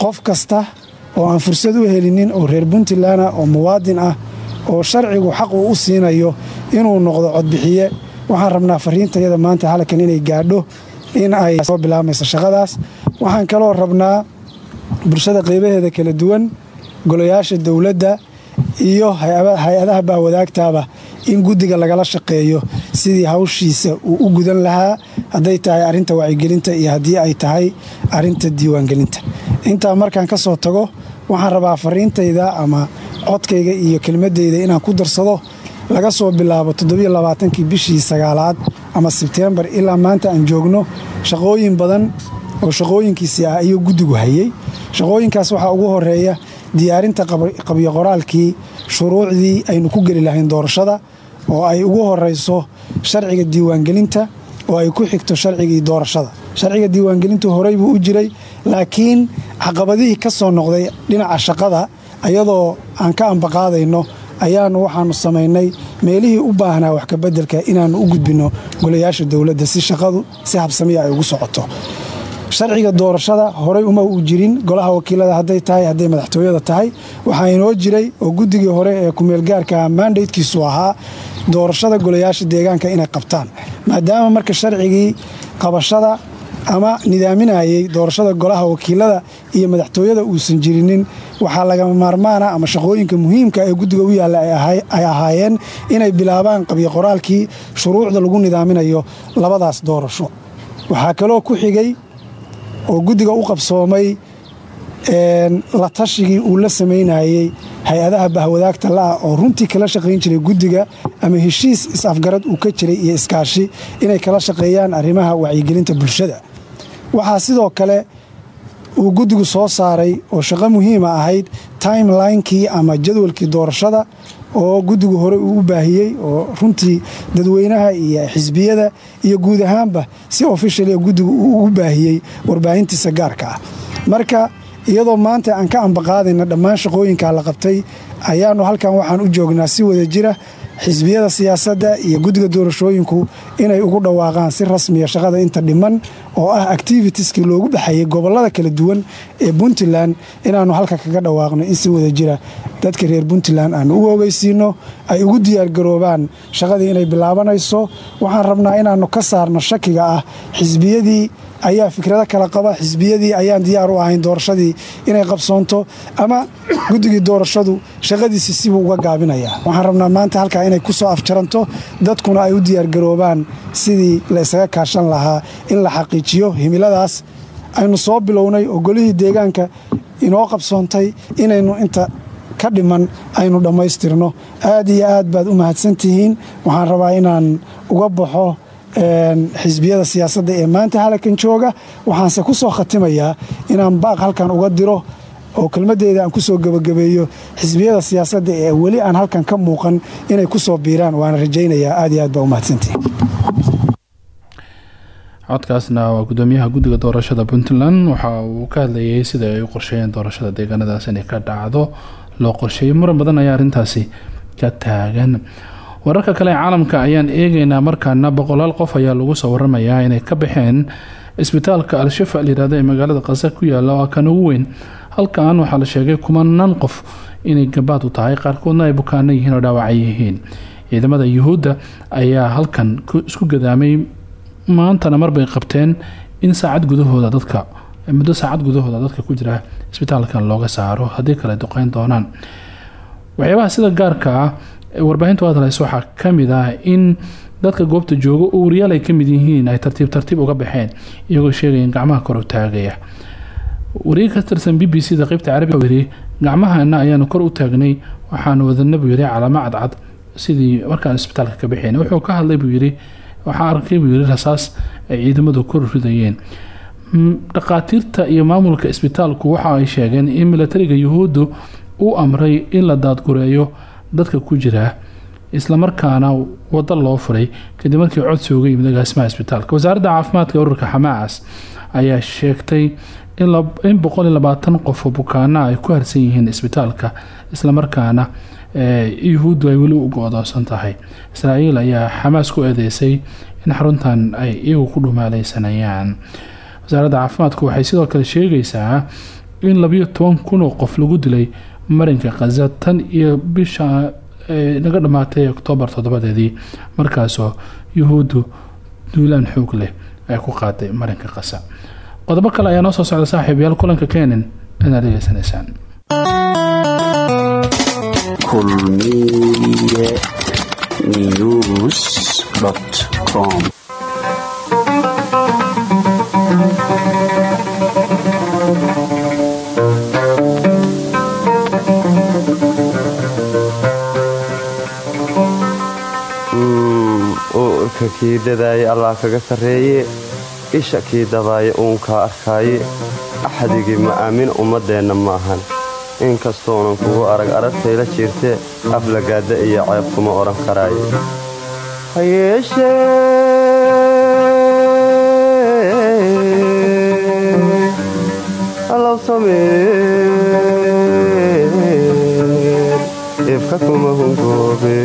Qof kasta oo aan fursad u helinin oo reer puntlandna oo muwaadin ah oo sharcigu xaq uu u siinayo inuu noqdo codbixiye. Waxaan rabnaa fariintayada maanta halkan inay gaadho in ay soo bilaabayso shaqadaas. Waxaan kaloo rabnaa bulshada qaybaheeda kala duwan golayaasha dowladda iyo hay'adaha bahwadaagtaaba in guddiga lagala shaqeeyo sidii hawshiisa uu u gudan lahaa. Hadday tahay arrinta wacyigelinta iyo haddii ay tahay arrinta diiwaangelinta. Intaa markaan ka soo tago waxaan rabaa fariintayda ama codkayga iyo kelmadayda inaan ku darsado. Laga soo bilaabo toddobiyolabaatankii bishii sagaalaad ama sebteembar ilaa maanta aan joogno. Shaqooyin badan oo shaqooyinkiisii ah ayuu guddigu hayey shaqooyinkaas waxaa ugu horreeya diyaarinta qabyo qoraalkii shuruucdii aynu ku geli lahayn doorashada oo ay ugu horeyso sharciga diiwaangelinta oo ay ku xigto sharcigii doorashada. Sharciga diiwaangelintu horey buu u jiray laakiin caqabadihii ka soo noqday dhinaca shaqada ayadoo aan ka ambaqaadayno ayaanu waxaanu samaynay meelihii u baahnaa wax kabeddelka inaannu u gudbinno golayaasha dowladda si shaqadu si habsamiya ay ugu socoto sharciga doorashada horey uma uu jirin. Golaha wakiilada hadday tahay hadday madaxtooyada tahay. Waxaa inoo jiray oo guddigii hore ee kumeelgaarka mandatekiisu ahaa doorashada golayaasha deegaanka inay qabtaan. Maadaama marka sharcigii qabashada ama nidaaminayay doorashada golaha wakiilada iyo madaxtooyada uusan jirinin waxaa lagama maarmaana ama shaqooyinka muhiimka ee guddiga u yaalla ay ahaayeen inay bilaabaan qabyo qoraalkii shuruucda lagu nidaaminayo labadaas doorasho. Waxaa kaloo ku xigay oo guddiga u qabsoomay la tashigii uu la samaynayey hay'adaha bahwadaagta la'ah oo runtii kala shaqayn jiray guddiga ama heshiis is-afgarad uu ka jiray iyo iskaashi inay kala shaqeeyaan arrimaha wacyigelinta bulshada. Waxaa sidoo kale uu guddigu soo saaray oo shaqo muhiima ahayd timelinekii ama jadwalkii doorashada oo guddigu hore uu u baahiyey oo runtii dadweynaha iyo xisbiyada iyo guud ahaanba si ofishali guddigu uu ugu baahiyey warbaahintiisa gaarka ah. Marka iyadoo maanta aan ka ambaqaadayna dhammaan shaqooyinkaa la qabtay ayaanu halkan waxaan u joognaa si wada jira xisbiyada siyaasadda iyo guddiga doorashooyinku inay ugu dhawaaqaan si rasmiya shaqada inta dhiman oo ah activitieskii loogu baxayay gobollada kala duwan ee puntland inaannu halka kaga dhawaaqno in si wada jira. Dadka reer puntland aanu u ogeysiino ay ugu diyaargaroobaan shaqadii inay bilaabanayso. Waxaan rabnaa inaannu ka saarno shakiga ah xisbiyadii ayaa fikrado kala qaba xisbiyadii ayaan diyaar u ahayn doorashadii inay qabsoonto ama guddigii doorashadu shaqadiisi sibuu uga gaabinaya. Waxaan rabnaa maanta halkaa inay ku soo afjaranto dadkuna ay u diyaargaroobaan sidii la isaga kaashan lahaa in la xaqiijiyo himiladaas. Aynu soo bilownay oo golihii deegaanka inoo qabsoontay inaynu inta ka dhiman aynu dhammaystirno. Aad iyo aad baad u mahadsantihiin. Waxaan rabaa inaan uga baxo xisbiyada siyaasadda ee maanta halakan jooga waxaanse ku soo khatimayaa inaan baaq halkan uga diro oo kelmaddeeda aan ku soo gebagabeeyo xisbiyada siyaasadda ee weli aan halkan ka muuqan inay ku soo biiraan. Waana rajaynayaa aad iyo aad baa u mahadsantihiin codkaasna waa gudoomiyaha guddiga doorashada puntland. Waxa uu ka hadlayay sida ay u qorsheeyeen doorashada deegaanadaas inay ka dhacdo. Loo qorsheeyay muran badan ayaa arrintaasi ka taagan wararka kale ee caalamka ayaan eegeynaa markaana boqolaal qof ayaa lagu soo waramayaa inay ka baxeen isbitaalka layihahdo ee magaalada qasa ku yaalla oo kan ugu weyn. Halkan waxaa la sheegay kumanaan qof inay gabaad u tahay qaarkoodna ay bukaano yihiin oo dhaawacay yihiin. Ciidamada yuhuudda ayaa halkan isku gadaamay maantana marbay qabteen in saacad gudahooda dadka muddo saacad gudahooda dadka ku jira isbitaalkan looga saaro. Haddii kale duqeyn doonaan. Waxyaabaha sida gaarka ah warbaahinta waad halayso waxaa ka mid ah in dadka goobta jooga oo wariyaal ay ka mid yihiin ay tartiib tartiib uga baxeen iyagoo sheegaya in gacmaha kor u taagaya. Wariye ka tirsan b da qeybta carabiga gacmahana ayaanu kor u taagnay waxaanu wadana buu yiri calaamo cadcad sidii markaan isbitaalka ka baxeen wuxuu ka hadlay buu yiri waxaa arkay buu yiri rasaas ciidamadu kor ridayeen. Dhaqaatiirta iyo maamulka isbitaalku waxa ay sheegeen in milatariga yuhuuddu uu amray in la daadgureeyo dadka ku jira islamarkaana wado loo furay kadib markii codsi uga yimid agaasimaha isbitaalka. Wasaaradda caafimaadka ururka xamaas ayaa sheegtay in boqol iyo labaatan qof oo bukaana ay ku harsan yihiin isbitaalka islamarkaana yuhuuddu ay weli u go-doonsan tahay. Israa'iil ayaa xamaas ku eedeysay in xaruntan ay iyagu ku dhumaaleysanayaan wasaaradda caafimaadku waxay sidoo kale sheegaysaa in labayo toban kun oo qof lagu dilay marinka khaza tan iyo bisha naga dhammaatay oktoobar toddobadeedii markaasoo yuhuuddu duulaan xoog leh ay ku qaaday marinka khaza qodobo kale ayaa noo soo socda saaxiibayaal kulanka keenan inaad dhegeysanaysaan com uurka kii dadaaye allah kaga sarreeye isha kii dabaaye uunkaa arkaaye axdigii ma'aamin ummaddeenna ma ahan. Inkastoonan kugu arag aragtayla jiirtee aflagaadda iyo ceeb kuma odhan karaaye ha yeeshee allaw sameer ifka kuma hungoobe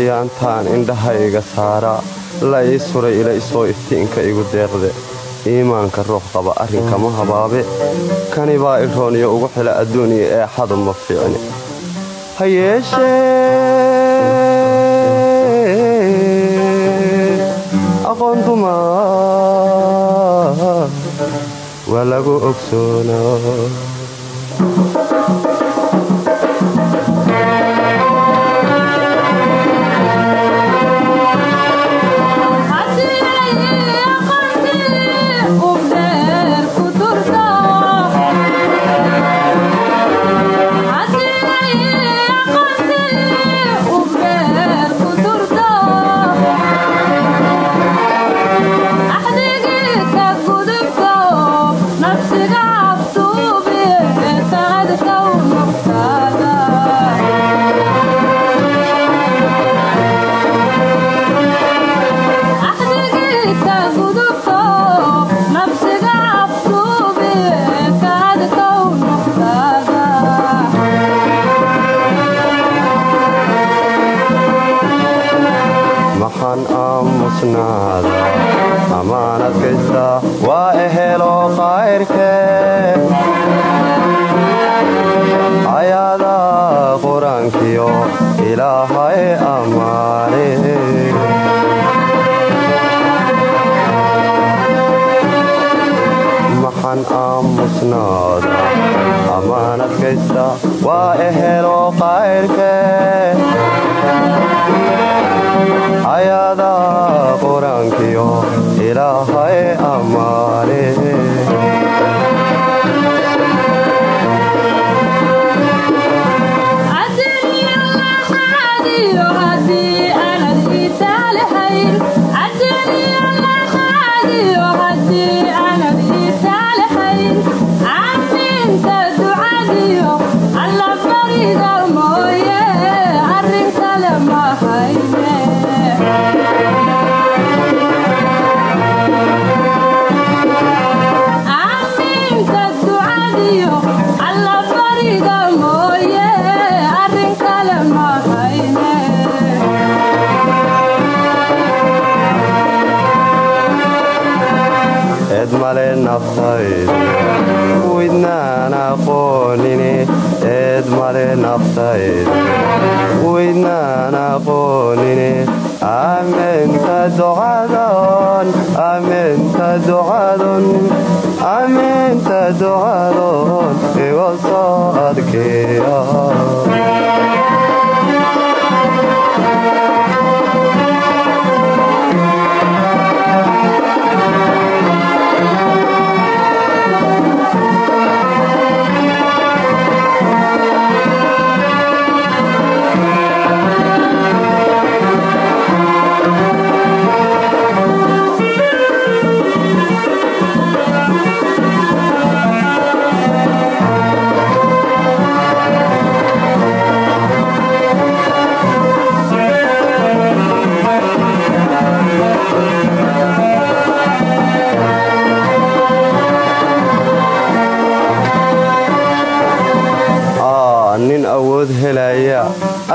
ayaantaan indhahayga saaraa la ii suray ila isoo iftiinka igu deeqde iimaanka ruux qaba arrinkama habaabe. Kani baa irooniyo ugu xila adduuniya eexadu ma fiicni. Ha yeeshee aqoon duma waa lagu ogsoonaa qur'aankiyo ilaahay ammaane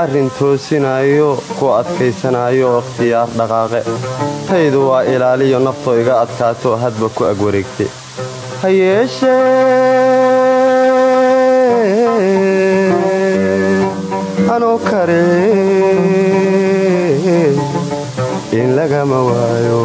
arrin toosinayo ku adkaysanayo ikhtiyaar dhaqaaqe. Taydu waa ilaaliyo naftoo iga adkaato hadba ku ag wareegte. Ha yeeshee anoo kare! In lagama waayo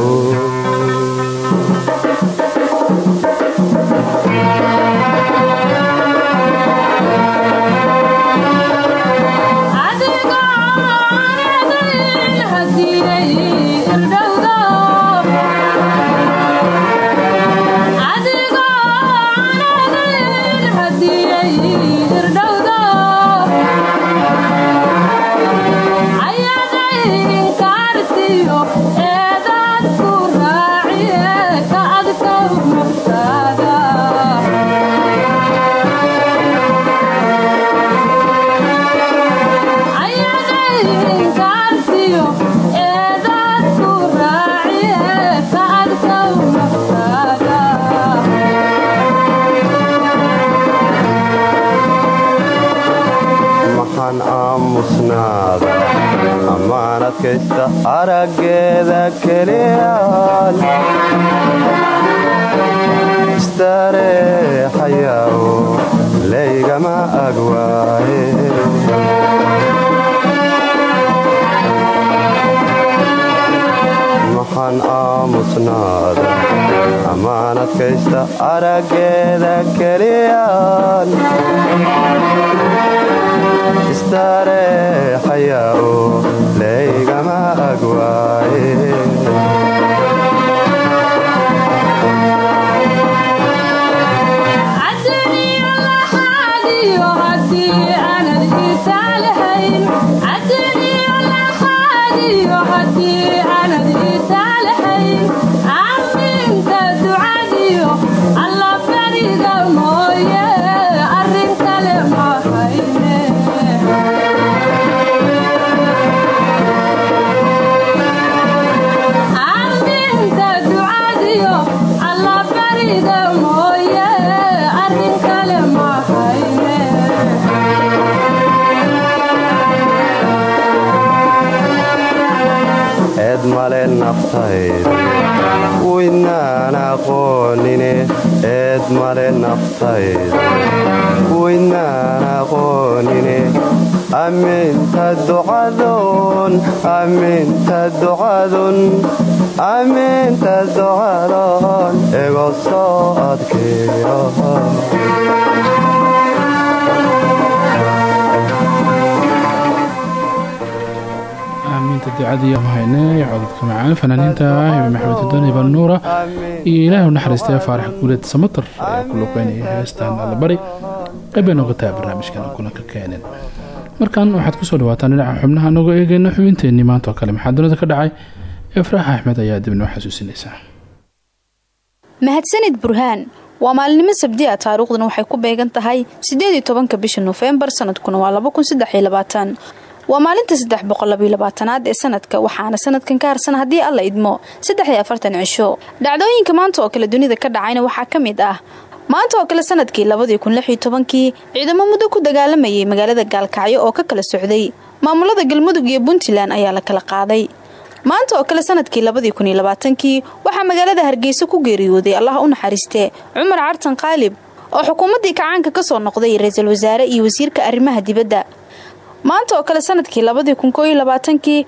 adkaysta araggeeda keliyaan istareexayaawo laygama agwaaye maxaan aamusnaada ammaan adkaysta araggeeda keliyaan istareexayaawo laygama agwaaye male naftayda waynaan aqoonine eed male naftayda waynaan aqoonine aminta ducadon aminta ducadun aminta ducadon ego soo adkeeyo ducadii mahayne cododka macaan fanaaniinta maxamed hudan iban nuura iyo ilaahi u naxariistay faarax guuleed samatar ayaa ku luqeynaya heestan allabari qaybay nooga tahay barnaamijkan kulanka keeneen markan waxaad ku soo dhawaataan dhinaca xubnaha anagoo eegeyna xubinteennii maanta oo kale maxaa dunida ka dhacay efraax axmed ayaa dib noo xasuusinaysaa mahadsanid burhaan waa maalinimo sabdiya taariikhdan waxay ku beegan tahay sideed iyo tobanka bisha nofembar sanadkuna waa laba kun saddex iyo labaatan waa maalinta saddex boqollabayoabaatanaad ee sanadka waxaana sanadkan ka harsan haddii alla idmo saddex iyo afartan cisho. Dhacdooyinka maanta oo kale dunida ka dhacayna waxaa ka mid ah. Maanta oo kale sannadkii labadii kun lix tobankii ciidamo muddo ku dagaalamayay magaalada gaalkacyo oo ka kala socday. Maamulada galmudug iyo puntland ayaa la kala qaaday. Maanta oo kale sannadkii labadii kun iyo labaatankii waxaa magaalada hargeysa ku geeriyooday allah u naxariiste cumar cartan qaalib oo xukuumaddii kacaanka ka soo noqday ra'iisul wasaare iyo wasiirka arrimaha dibadda maanta oo kale sannadkii labadii kun kooiyo labaatankii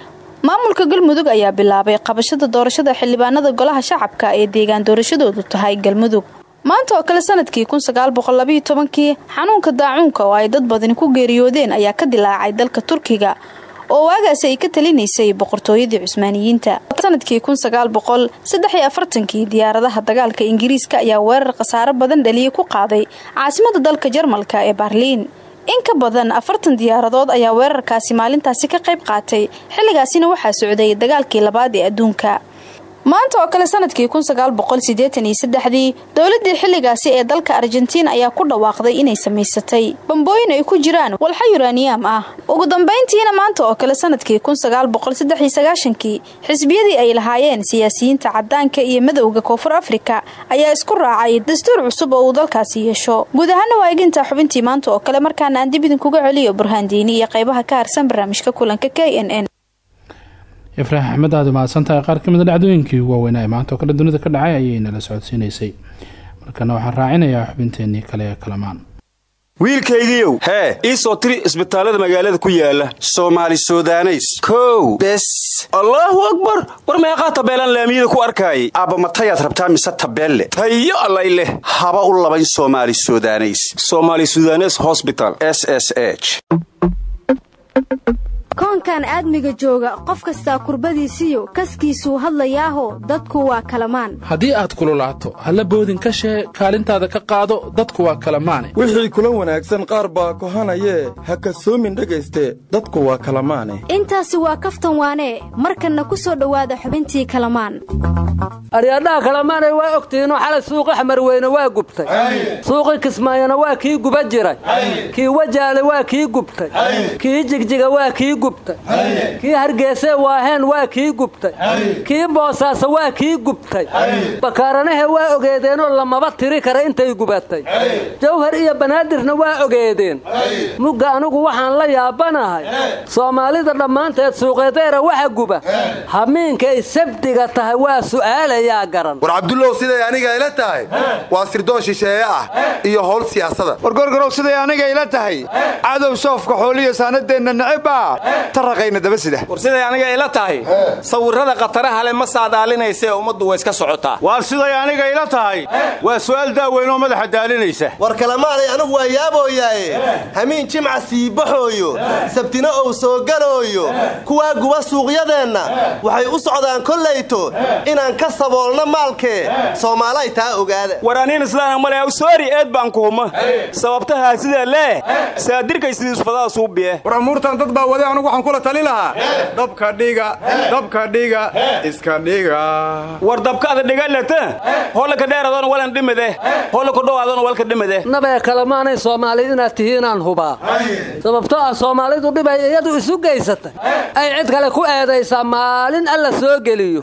maamulka galmudug ayaa bilaabay qabashada doorashada xildhibaanada golaha shacabka ee deegaan doorashadoodu tahay galmudug. Maanta oo kale sannadkii kun sagaal boqol labaiyo tobankii xanuunka daacuunka oo ay dad badani ku geeriyoodeen ayaa ka dilaacay dalka turkiga oo waagaasi ay ka talinaysay boqortooyadii cusmaaniyiinta. Sanadkii kun sagaal boqol saddex iyo afartankii diyaaradaha dagaalka ingiriiska ayaa weerar khasaaro badan dhaliyay ku qaaday caasimada dalka jarmalka ee baarliin in ka badan afartan diyaaradood ayaa weerarkaasi maalintaasi ka qayb qaatay. Xilligaasina waxaa socday dagaalkii labaad ee adduunka maanta oo kale sannadkii dii dowladii xilligaasi ee dalka argentiin ayaa ku dhawaaqday inay samaysatay bambooyin ay ku jiraan walxa yuraaniyam ah. Ugu dambayntiina maanta oo kale sannadkii kii xisbiyadii ay lahaayeen siyaasiyiinta cadaanka iyo madowga koonfur afrika ayaa isku raacay dastuur cusub oo uu dalkaasi yeesho. Guud ahaana waa egintaa xubintii maanta oo kale markaana aan dib idinkuga celiyo burhaan diini iyo qaybaha ka harsan barnaamijka kulanka k n n ifraax axmed aad mahadsantahay. Qaar ka mida dhacdooyinkii waaweynaa ee maanta oo kale dunida ka dhacay ayay nala socodsiinaysay. Markana waxaan raacinayaa xubinteenii kale ee kalamaan. Wiilkaygiiow hee ii soo tiri isbitaallada magaalada ku yaalla soomaali sudaneys. Kow bes. Allaahu akbar! War meeqaa tabeelaan laamiyada ku arkaayay aabba matayaad rabtaa mise tabeelle tayo allay leh. Haba u labayn soomaali sudaneys. Somaali sudanes hosbital s s koonkan aadmiga jooga qof kastaa kurbadiisiyo kaskiisuu hadlayaaho dadku waa kalamaan. Haddii aad kululaato halla boodin ka shee kaalintaada ka qaado dadku waa kalamaane. Wixii kula wanaagsan qaar baa kohanayee ha kasoomin dhegayste dadku waa kalamaane. Intaasi waa kaftan waanee markanna ku soo dhowaada xubintii kalamaan. Aryadhaha kalamaanay waa ogtihiinoo xalay suuqi xamarweyne waa gubtay. Suuqi kismaayona waa kii guba jiray. Kii wajaale waa kii gubtay. Kii jigjiga waa kii gubtay kii hargeysee waaheen waa kii gubtay. Kii boosaaso waa kii gubtay. Bakaaranahe waa ogeedeenoo lamaba tiri kara intay gubatay. Jawhar iyo banaadirna waa ogeedeen. Mugga anigu waxaan la yaabanahay. Soomaalida dhammaanteed suuqeedeera waxa guba. Hamiinkay sabdiga tahay waa su'aalayaa garan. War cabdullow siday aniga ila tahay? Waa sirdoon shisheeye ah iyo howl siyaasada. War gorgorow siday aniga ila tahay? Cadow soofka xooliyo saanadeenna necebba taraqayna daba sida. War siday aniga ila tahay. Sawirrada khataraha le ma saadaalinaysee ummaddu way iska socotaa waar siday aniga ila tahay. Waa su'aal daaweynoo madaxa daalinaysa. War kalemaanay anigu waa yaabooyaaye hamiin jimca sii baxooyo. Sabtina ou soo galooyo. Kuwaa guba suuqyadeenna. Waxay u socdaan kollayto. Inaan ka saboolno maalkee soomaalay taa ogaada. War aniin islaana male soori eed baan kuhuma sababtahaa sidaa leeh saadirkay sidiisfadaa suubiye war amuurtan dad baa wade anugu waxaan kula tali lahaa dabka dhiga dabka dhiga iska dhiga war dabkaada dhigalata hollaka dheeradoona walan dhimide hollaka dhowaadona walka dhimide nabee kalemaanay soomaali inaad tihiinaan hubaa sababtoo ah soomaalidu dhibay iyadu isu geysatay ay cid kale ku eedaysaa maalin alla soo geliyo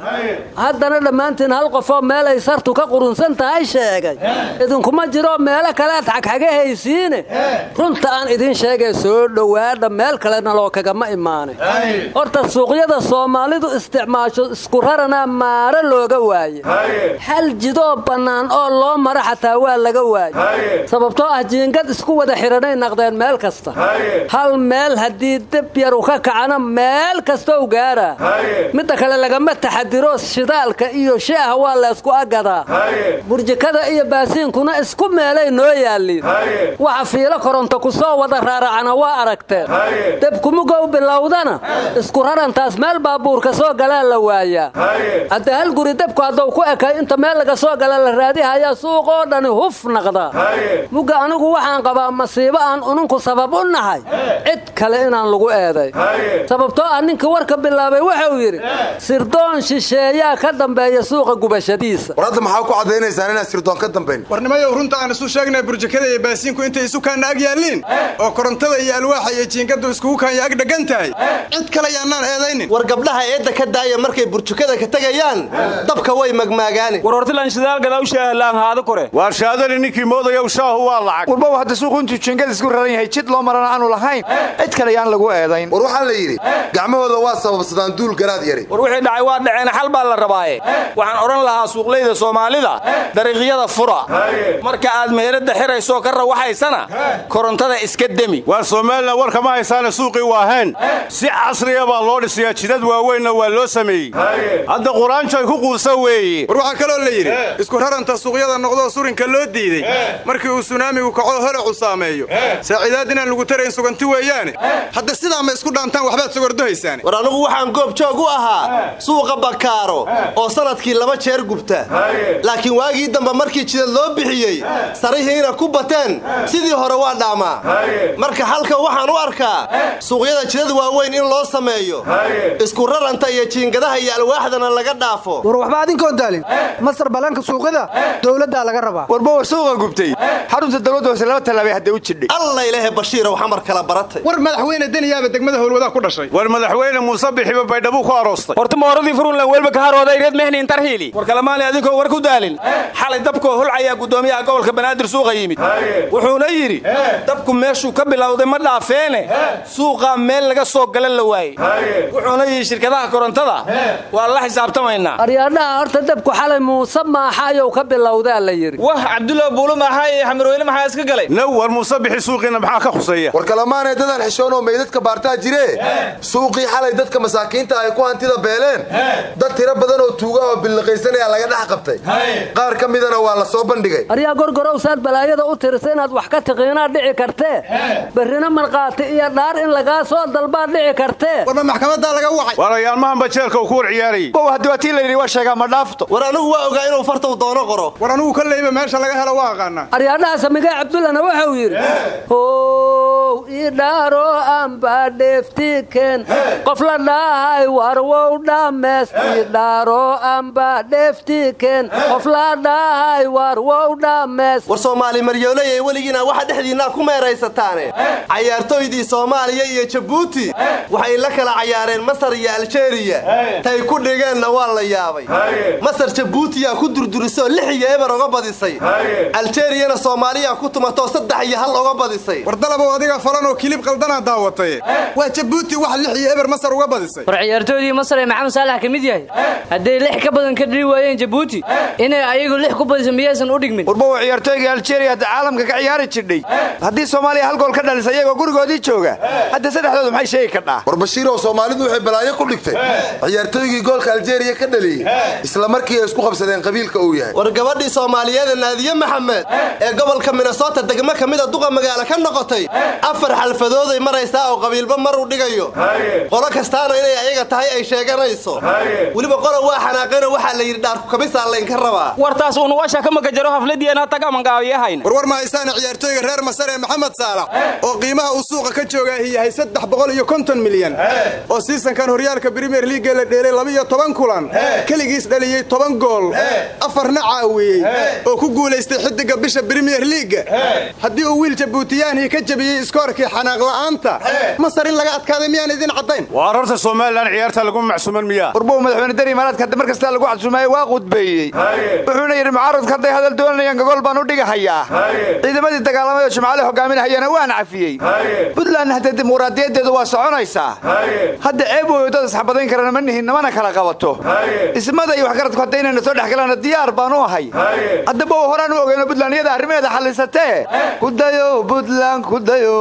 haddana dhammaantiin hal qofoo meelay sartu ka qurunsan tahay sheegay. Idinkuma jiroo meelo kalead xagxagahaysiine runta aan idiin sheegay soo dhowaadha meel kalena loo kagama imaanay horta suuqyada soomaalidu isticmaasho isku raranaa maaro looga waaye. Hal jidoo bannaan oo loo mara xataa waa laga waaye. Sababtoo ah jiingad isku wada xidhanay naqdeen meel kasta. Hal meel haddii deb yaru ka kacana meel kastow gaaraa midda kale lagama taxadiro shidaalka iyo sheeha waa laysku agadaa burjikada iyo baasiinkuna isku meelay noo yaalliin. Waxa fiilo koronto ku soo wada raaracana waa aragteen. Debkumugow bilowdana. Isku rarantaas meel baabuurka soo galaa la waayaa. Hadda hal guri debku hadduu ku ekay inta meel laga soo gala la raadihayaa suuqoo dhani huf naqdaa mugga anigu waxaan qabaa masiibo aan uninku sabab u nahay. Cid kale inaan lagu eeday. Sababtoo ah ninkii warka bilaabay wuxuu yidhi sirdoon shisheeyaa ka dambeeya suuqa gubashadiisa. War hadda maxaa ku caddaynaysaan inaan sirdoon ka dambayn? Warnimayow runta aan isu sheegnay burjikada iyo baasiinku intay isu kaanna ag yaalliin oo korontada iyo alwaaxa iyo jiingadu iskugu kaanya ag dheggan tahay cid kale yaannaan eedaynin. War gabdhaha eedda ka daaya markay burjukada ka tegayaan dabka way magmaagaani. War hortilan shidaalgadaw shaahlaan haada kore. Waar shaadani ninkii moodayow shaahu waa lacag. Warbow hadda suuqu intuu jiingada isku raran yahay jid loo marana aanu lahayn cid kale yaan lagu eedayn. War waxaa la yidhi gacmahooda waa sababsadaan duul garaad yari. War wixii dhacay waa dhaceena xal baa la rabaaye. Waxaan odhan lahaa suuqlayda soomaalida dariiqyada fura. Marka aad meeradda xiraysoo ka rawaxaysana korontada iska demi. Waar somalilan war kama haysaana suuqii waahayn si casriya baa loo dhisayaa jidad waaweynna waa loo sameeyey. Hadda quraanjoy ku quusa weeye war waxaa kaloo la yidhi isku raranta suuqyada noqdoo surinka loo diidey markii uu sunaamigu kaco holacu saameeyo. Saaciidaad inaan lagu tarayn suganti weeyaane. Hadda sidaa ma isku dhaantaan waxbaad sogordohaysaan war anugu waxaan goob joog u ahaa suuqa bakaaro oo sannadkii laba jeer gubta. Laakiin waagii dambe markii jidad loo bixiyey sarihiina ku bateen sidii hore waa dhaamaa. Marka halka waxaan u arkaa suuqyada jidad waa waaweyn in loo sameeyo. Isku raranta iyo jiingadaha iyo alwaaxdana laga dhaafo. War waxba adinkoon daalin. Masar ballaanka suuqyada dowladdaa laga rabaa. Warba war suuqa gubtay. Xarunta dowladda hoose laba tallaabay hadda u jidhay alla ilaahe bashiira waxaa mar kala baratay. War madaxweyne deniyaaba degmada howlwadaa ku dhashay. War madaxweyne muuse bixiba baydhabuu ku aroostay. Horta mooradii furunlan welba ka harooday reed mehnin tarhiili war kalamaani adinkoo war ku daalin. Xalay dabkoo holcayaa guddoomiyaha gobolka banaadir suuqa yimid. Wuxuuna yidhi dabku meeshuu ka bilowday ma dhaafeene. Suuqaa meel laga soo galan la waayey. Wuxuuna yidhi shirkadaha korontada waa la xisaabtamaynaa. Aryaadhaha horta dabku xalay muuse maaxayow ka bilowdaa la yidhi. Wah cabdulla buulu maaxaa iyo xamarweyne maxaa iska galay. Now war muuse bixi suuqiina maxaa ka khuseeya war kalamaanee dadaan xishoon oo meydadka baartaa jiree? Suuqii xalay dadka masaakiinta ay ku hantida beeleen? Dad tiro badan oo tuuga oo billiqaysanaya laga dhex qabtay. Qaar ka midana waa la soo bandhigay. Aryaa gorgorow saad balaayada u tirisa inaad wax ka tiqiinaad dhici kartee? Berrina markhaati iyo dhaar in lagaa soo dalbaad dhici kartee. Warba maxkamadaa laga wacay. Warayaalmahanba jeelka uu ku war ciyaarayay bow haddii waa tii la yidhi waa sheegaa ma dhaafto. War anigu waa ogaa inuu fartaw doono qoro. War anugu kollayba meesha laga helo waa aqaanaa. Aryaadhaha samigee cabdullana wuxuu yidhi how ii dhaaro amba dheeftiken qof la dhaahay warwow dhammees ii dhaaro amba dheeftiken qof la dhaahay warwow dhammees war soomaali maryooleyey weligiina waxa dhexdiinnaa ku meeraysataane cayaartooydii soomaaliya iyo jabuuti waxay la kala cayaareen masar iyo aljeeriya tay ku dhigeenna waa la yaabay. Masar jabuutiyaa ku durdurisoo lix iyo eber oga badisay. Aljeeriyana soomaaliya ku tumatoo saddex iyo hal oga badisay. War dalabow adiga falan oo kilib qaldanaa daawatay. Waa jabuuti wax lix iyo eber masar uga badisay. War ciyaartooydii masar ee maxamed saalax ka mid yahay hadday lix ka badan ka dhili waayeen jabuuti inay ayagu lix ku badisa miyaysan u dhigmin. Warba waa ciyaartooyga aljeeriya hadda caalamka ka ciyaari jidhay haddii soomaaliya hal gool ka dhalisa iyagoo gurigoodii jooga hadda saddexdoodu maxay sheegi kadhaa war bashiirow soomaalidu waxay balaayo ku dhigtay. Ciyaartooygii goolka aljeeriya ka dhaliyey isla markii ay isku qabsadeen qabiilka uu yahay. War gabadhii soomaaliyeeda naadiye maxamed ee gobolka minnesota degmo ka mida duqa magaalo ka noqotay. Afar xalfadooday maraysaa oo qabiilba mar u dhigayo. Qolo kastaana inay ayaga tahay ay sheeganayso. Weliba qolo waa xanaaqeeno waxaa la yidhi dhaarku kabisaa laynka rabaa. Wartaas unuwasha ka magajaro hafladiina tagamangaawyahayn war war ma haysaana ciyaartooyga reer masar ee maxamed saalax oo qiimaha uu suuqa ka joogaahi yahay saddex boqol iyo konton milyan oo siisankan horyaalka brimier liiga la dheelay labiyo toban kulan. Keligiis dhaliyey toban gool. Afarna caawiyey oo ku guulaystay xidiga bisha brimier liiga haddii uu wiil jabuutiyaanhii ka jabiyey iskoorkii xanaaq la'aanta masar in laga adkaaday miyaan idin caddayn? Waar horta somalilan ciyaarta lagu macsuuman miyaa warbow madaxweyne deni imaaraadka mar kastaa lagu casuumaaye waa qudbeeyey wuxuuna yidhi mucaaradku hadday hadal doonayaan gogol baan u dhigahayaa. Ciidamadii dagaalamay oo jimcaale hogaaminahayana waan cafiyey. Buntland hadda dimuqraadiyadeedu waa soconaysaa hadda ceeb weyo dad isxabadayn karana ma nihin namana kala qabato. Ismada iyo waxgaradku hadda inayna soo dhex galaana diyaar baan u ahay haddaba horaan u ogeyno buntlandiyada arrimaheeda xallisatee. Kudayo buntland kudayo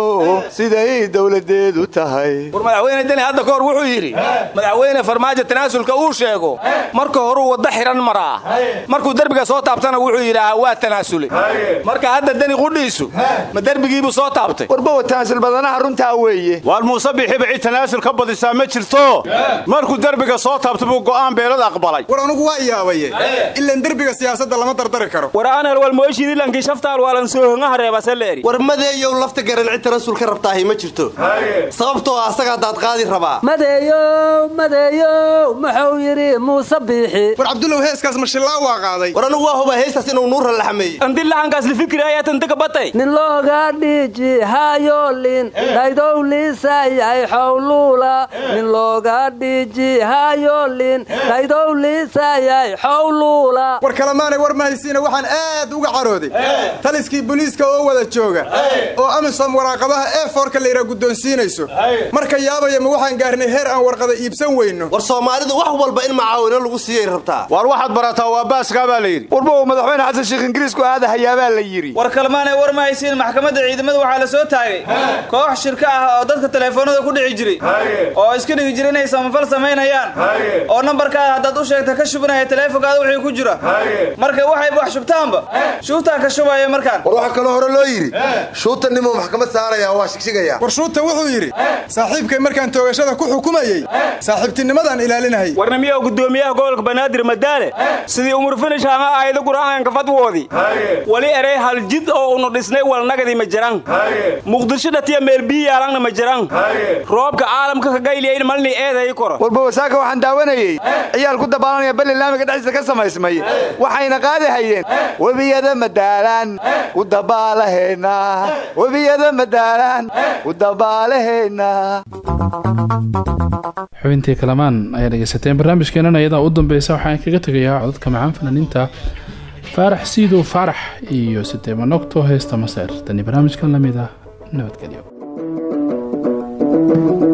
siday dowladeedu tahay. War madaxweyne deni hadda ka hor wuxuu yidhi madaxweyne farmaajo tanaasulka uu sheego. Marka horuu wadda xihan maraa markuu derbiga soo taabtana wuxuu yidhaahaa waa tanaasulay marka hadda deni qudhiisu ma derbigiibuu soo taabtay? Warbowa tanaasul badanaha runtaa weeye muuse bixiba cid tanaasul ka badisaa ma jirto? Markuu derbiga soo taabta buu go'aan beelad aqbalay. War anugu waa yaabaye ilan derbiga siyaasadda lama dardari karo. War aanel walmooyshidilankii shaftaal waalan soohongaha reebasaleeri war madeeyow lafta garan cid tanaasul ka rabtaahi ma jirto. Sababtoo ah asagaa daad qaadi rabaa. Madeeyow madeeyow muxuu yidhi muuse biixi war cabdullow heeskaas mashillaa waa qaaday. War anugu waa hubaa heestaas inuu nuura la xameeyey andi lahankaas lifikri ayaa tantaka batay. Nin looga dhiji hayolin dhaydowliisayay xowluula nin looga dhiji hayolin dhaydowliisayay xowluula war kalemaanay war ma haysiina waxaan aad uga carooday taliskii booliiska oo wada jooga. Oo amisom waraaqadaha eforka layidhaa guddoonsiinayso. Marka yaabaya ma waxaan gaarnay heer aan warqada iibsan weyno. War soomaalidu wax walba in macaawino lagu siiyay rabtaa waar waxaad barataa waa baaskaa baa la yidhi. Warbow madaxweyne xasan sheekh ingiriisku aadahayaa baa la yidhi. War kalmaanay war ma haysiin maxkamadda ciidamada waxaa la soo taagay. Koox shirka ah oo dadka teleefoonada ku dhici jiray. Oo iska dhigi jira inay samafal samaynayaan. Oo nambarkaada haddaad u sheegta ka shubinaya teleefonkaada wixii ku jira. Marka waxay wax shubtaanba. Shuutaa ka shubaya markaan. War waxaa kaloo hore loo yidhi shuuta nimuu maxkamad saaraya waa shigshigaya war shuuta wuxuu yidhi saaxiibkay markaan toogashada ku xukumayey saaxiibtinimadaan ilaalinahay warna miyaa guddoomiyaha gobolka banaadir madaale. Sidii umar finish ama aayado qur'aanka fadwoodii wali erey hal jid oo unu dhisnay walnagadi ma jiran muqdisho dhatiya meel bii yaalangna ma jiran roobka caalamka ka gayliyayna malni eeday koro. Walba wasaaka waxaan daawanayey ciyaal ku dabaalanaya bal ilaamiga dhexdiisa ka samaysmay. Waxayna qaadi hayeen webiyada madaalaan u dabaalaheena. Webiyada madaalaan u dabaalaheena. Xubintii kalamaan ayaa dhegeysateen barnaamijkeenan ayadaa u dambeysa waxaan kaga tegayaa codadka macaan fanaaniinta faarax siidow faarax iyo siteemanogto heesta maseer tani barnaamijkan la mid ah nabadgelyo markii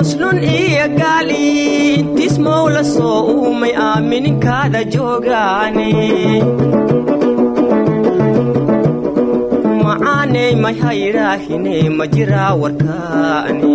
muslun iyo gaaliintiis mowla soo uumay aamininkaada joogaane macaaney may haydhaahine ma jiraa warkaani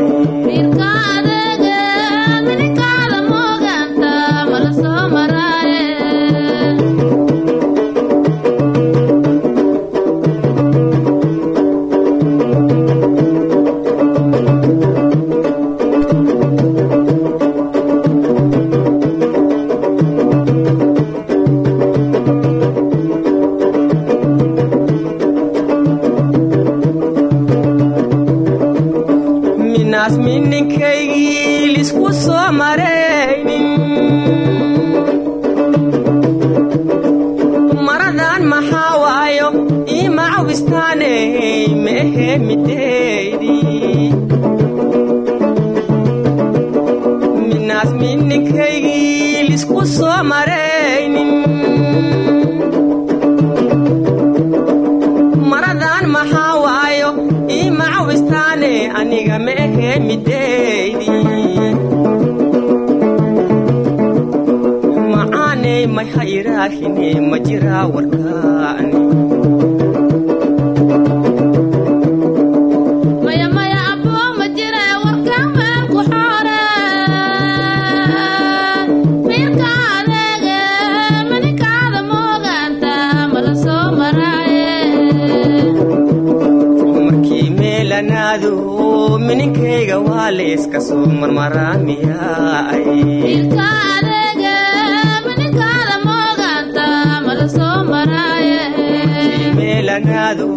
waa leeska soo marmaraamiyaay meelanaado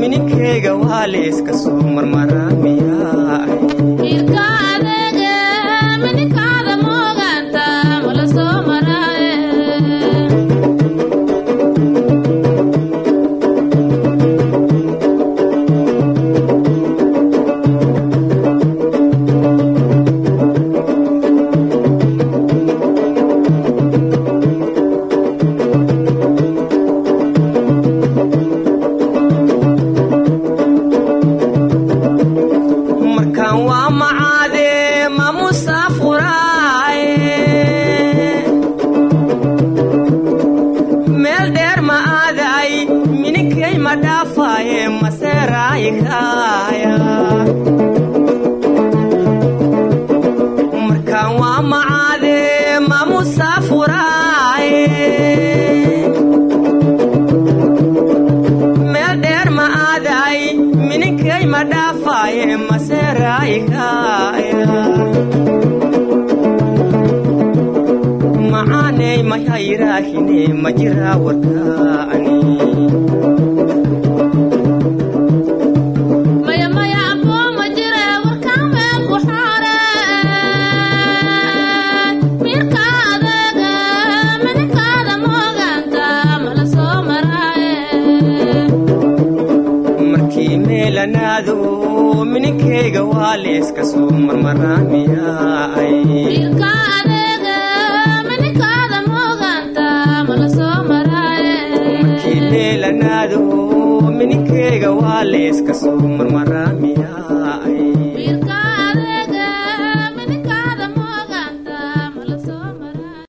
mininkeyga waa leeska soo marmaraamiyaay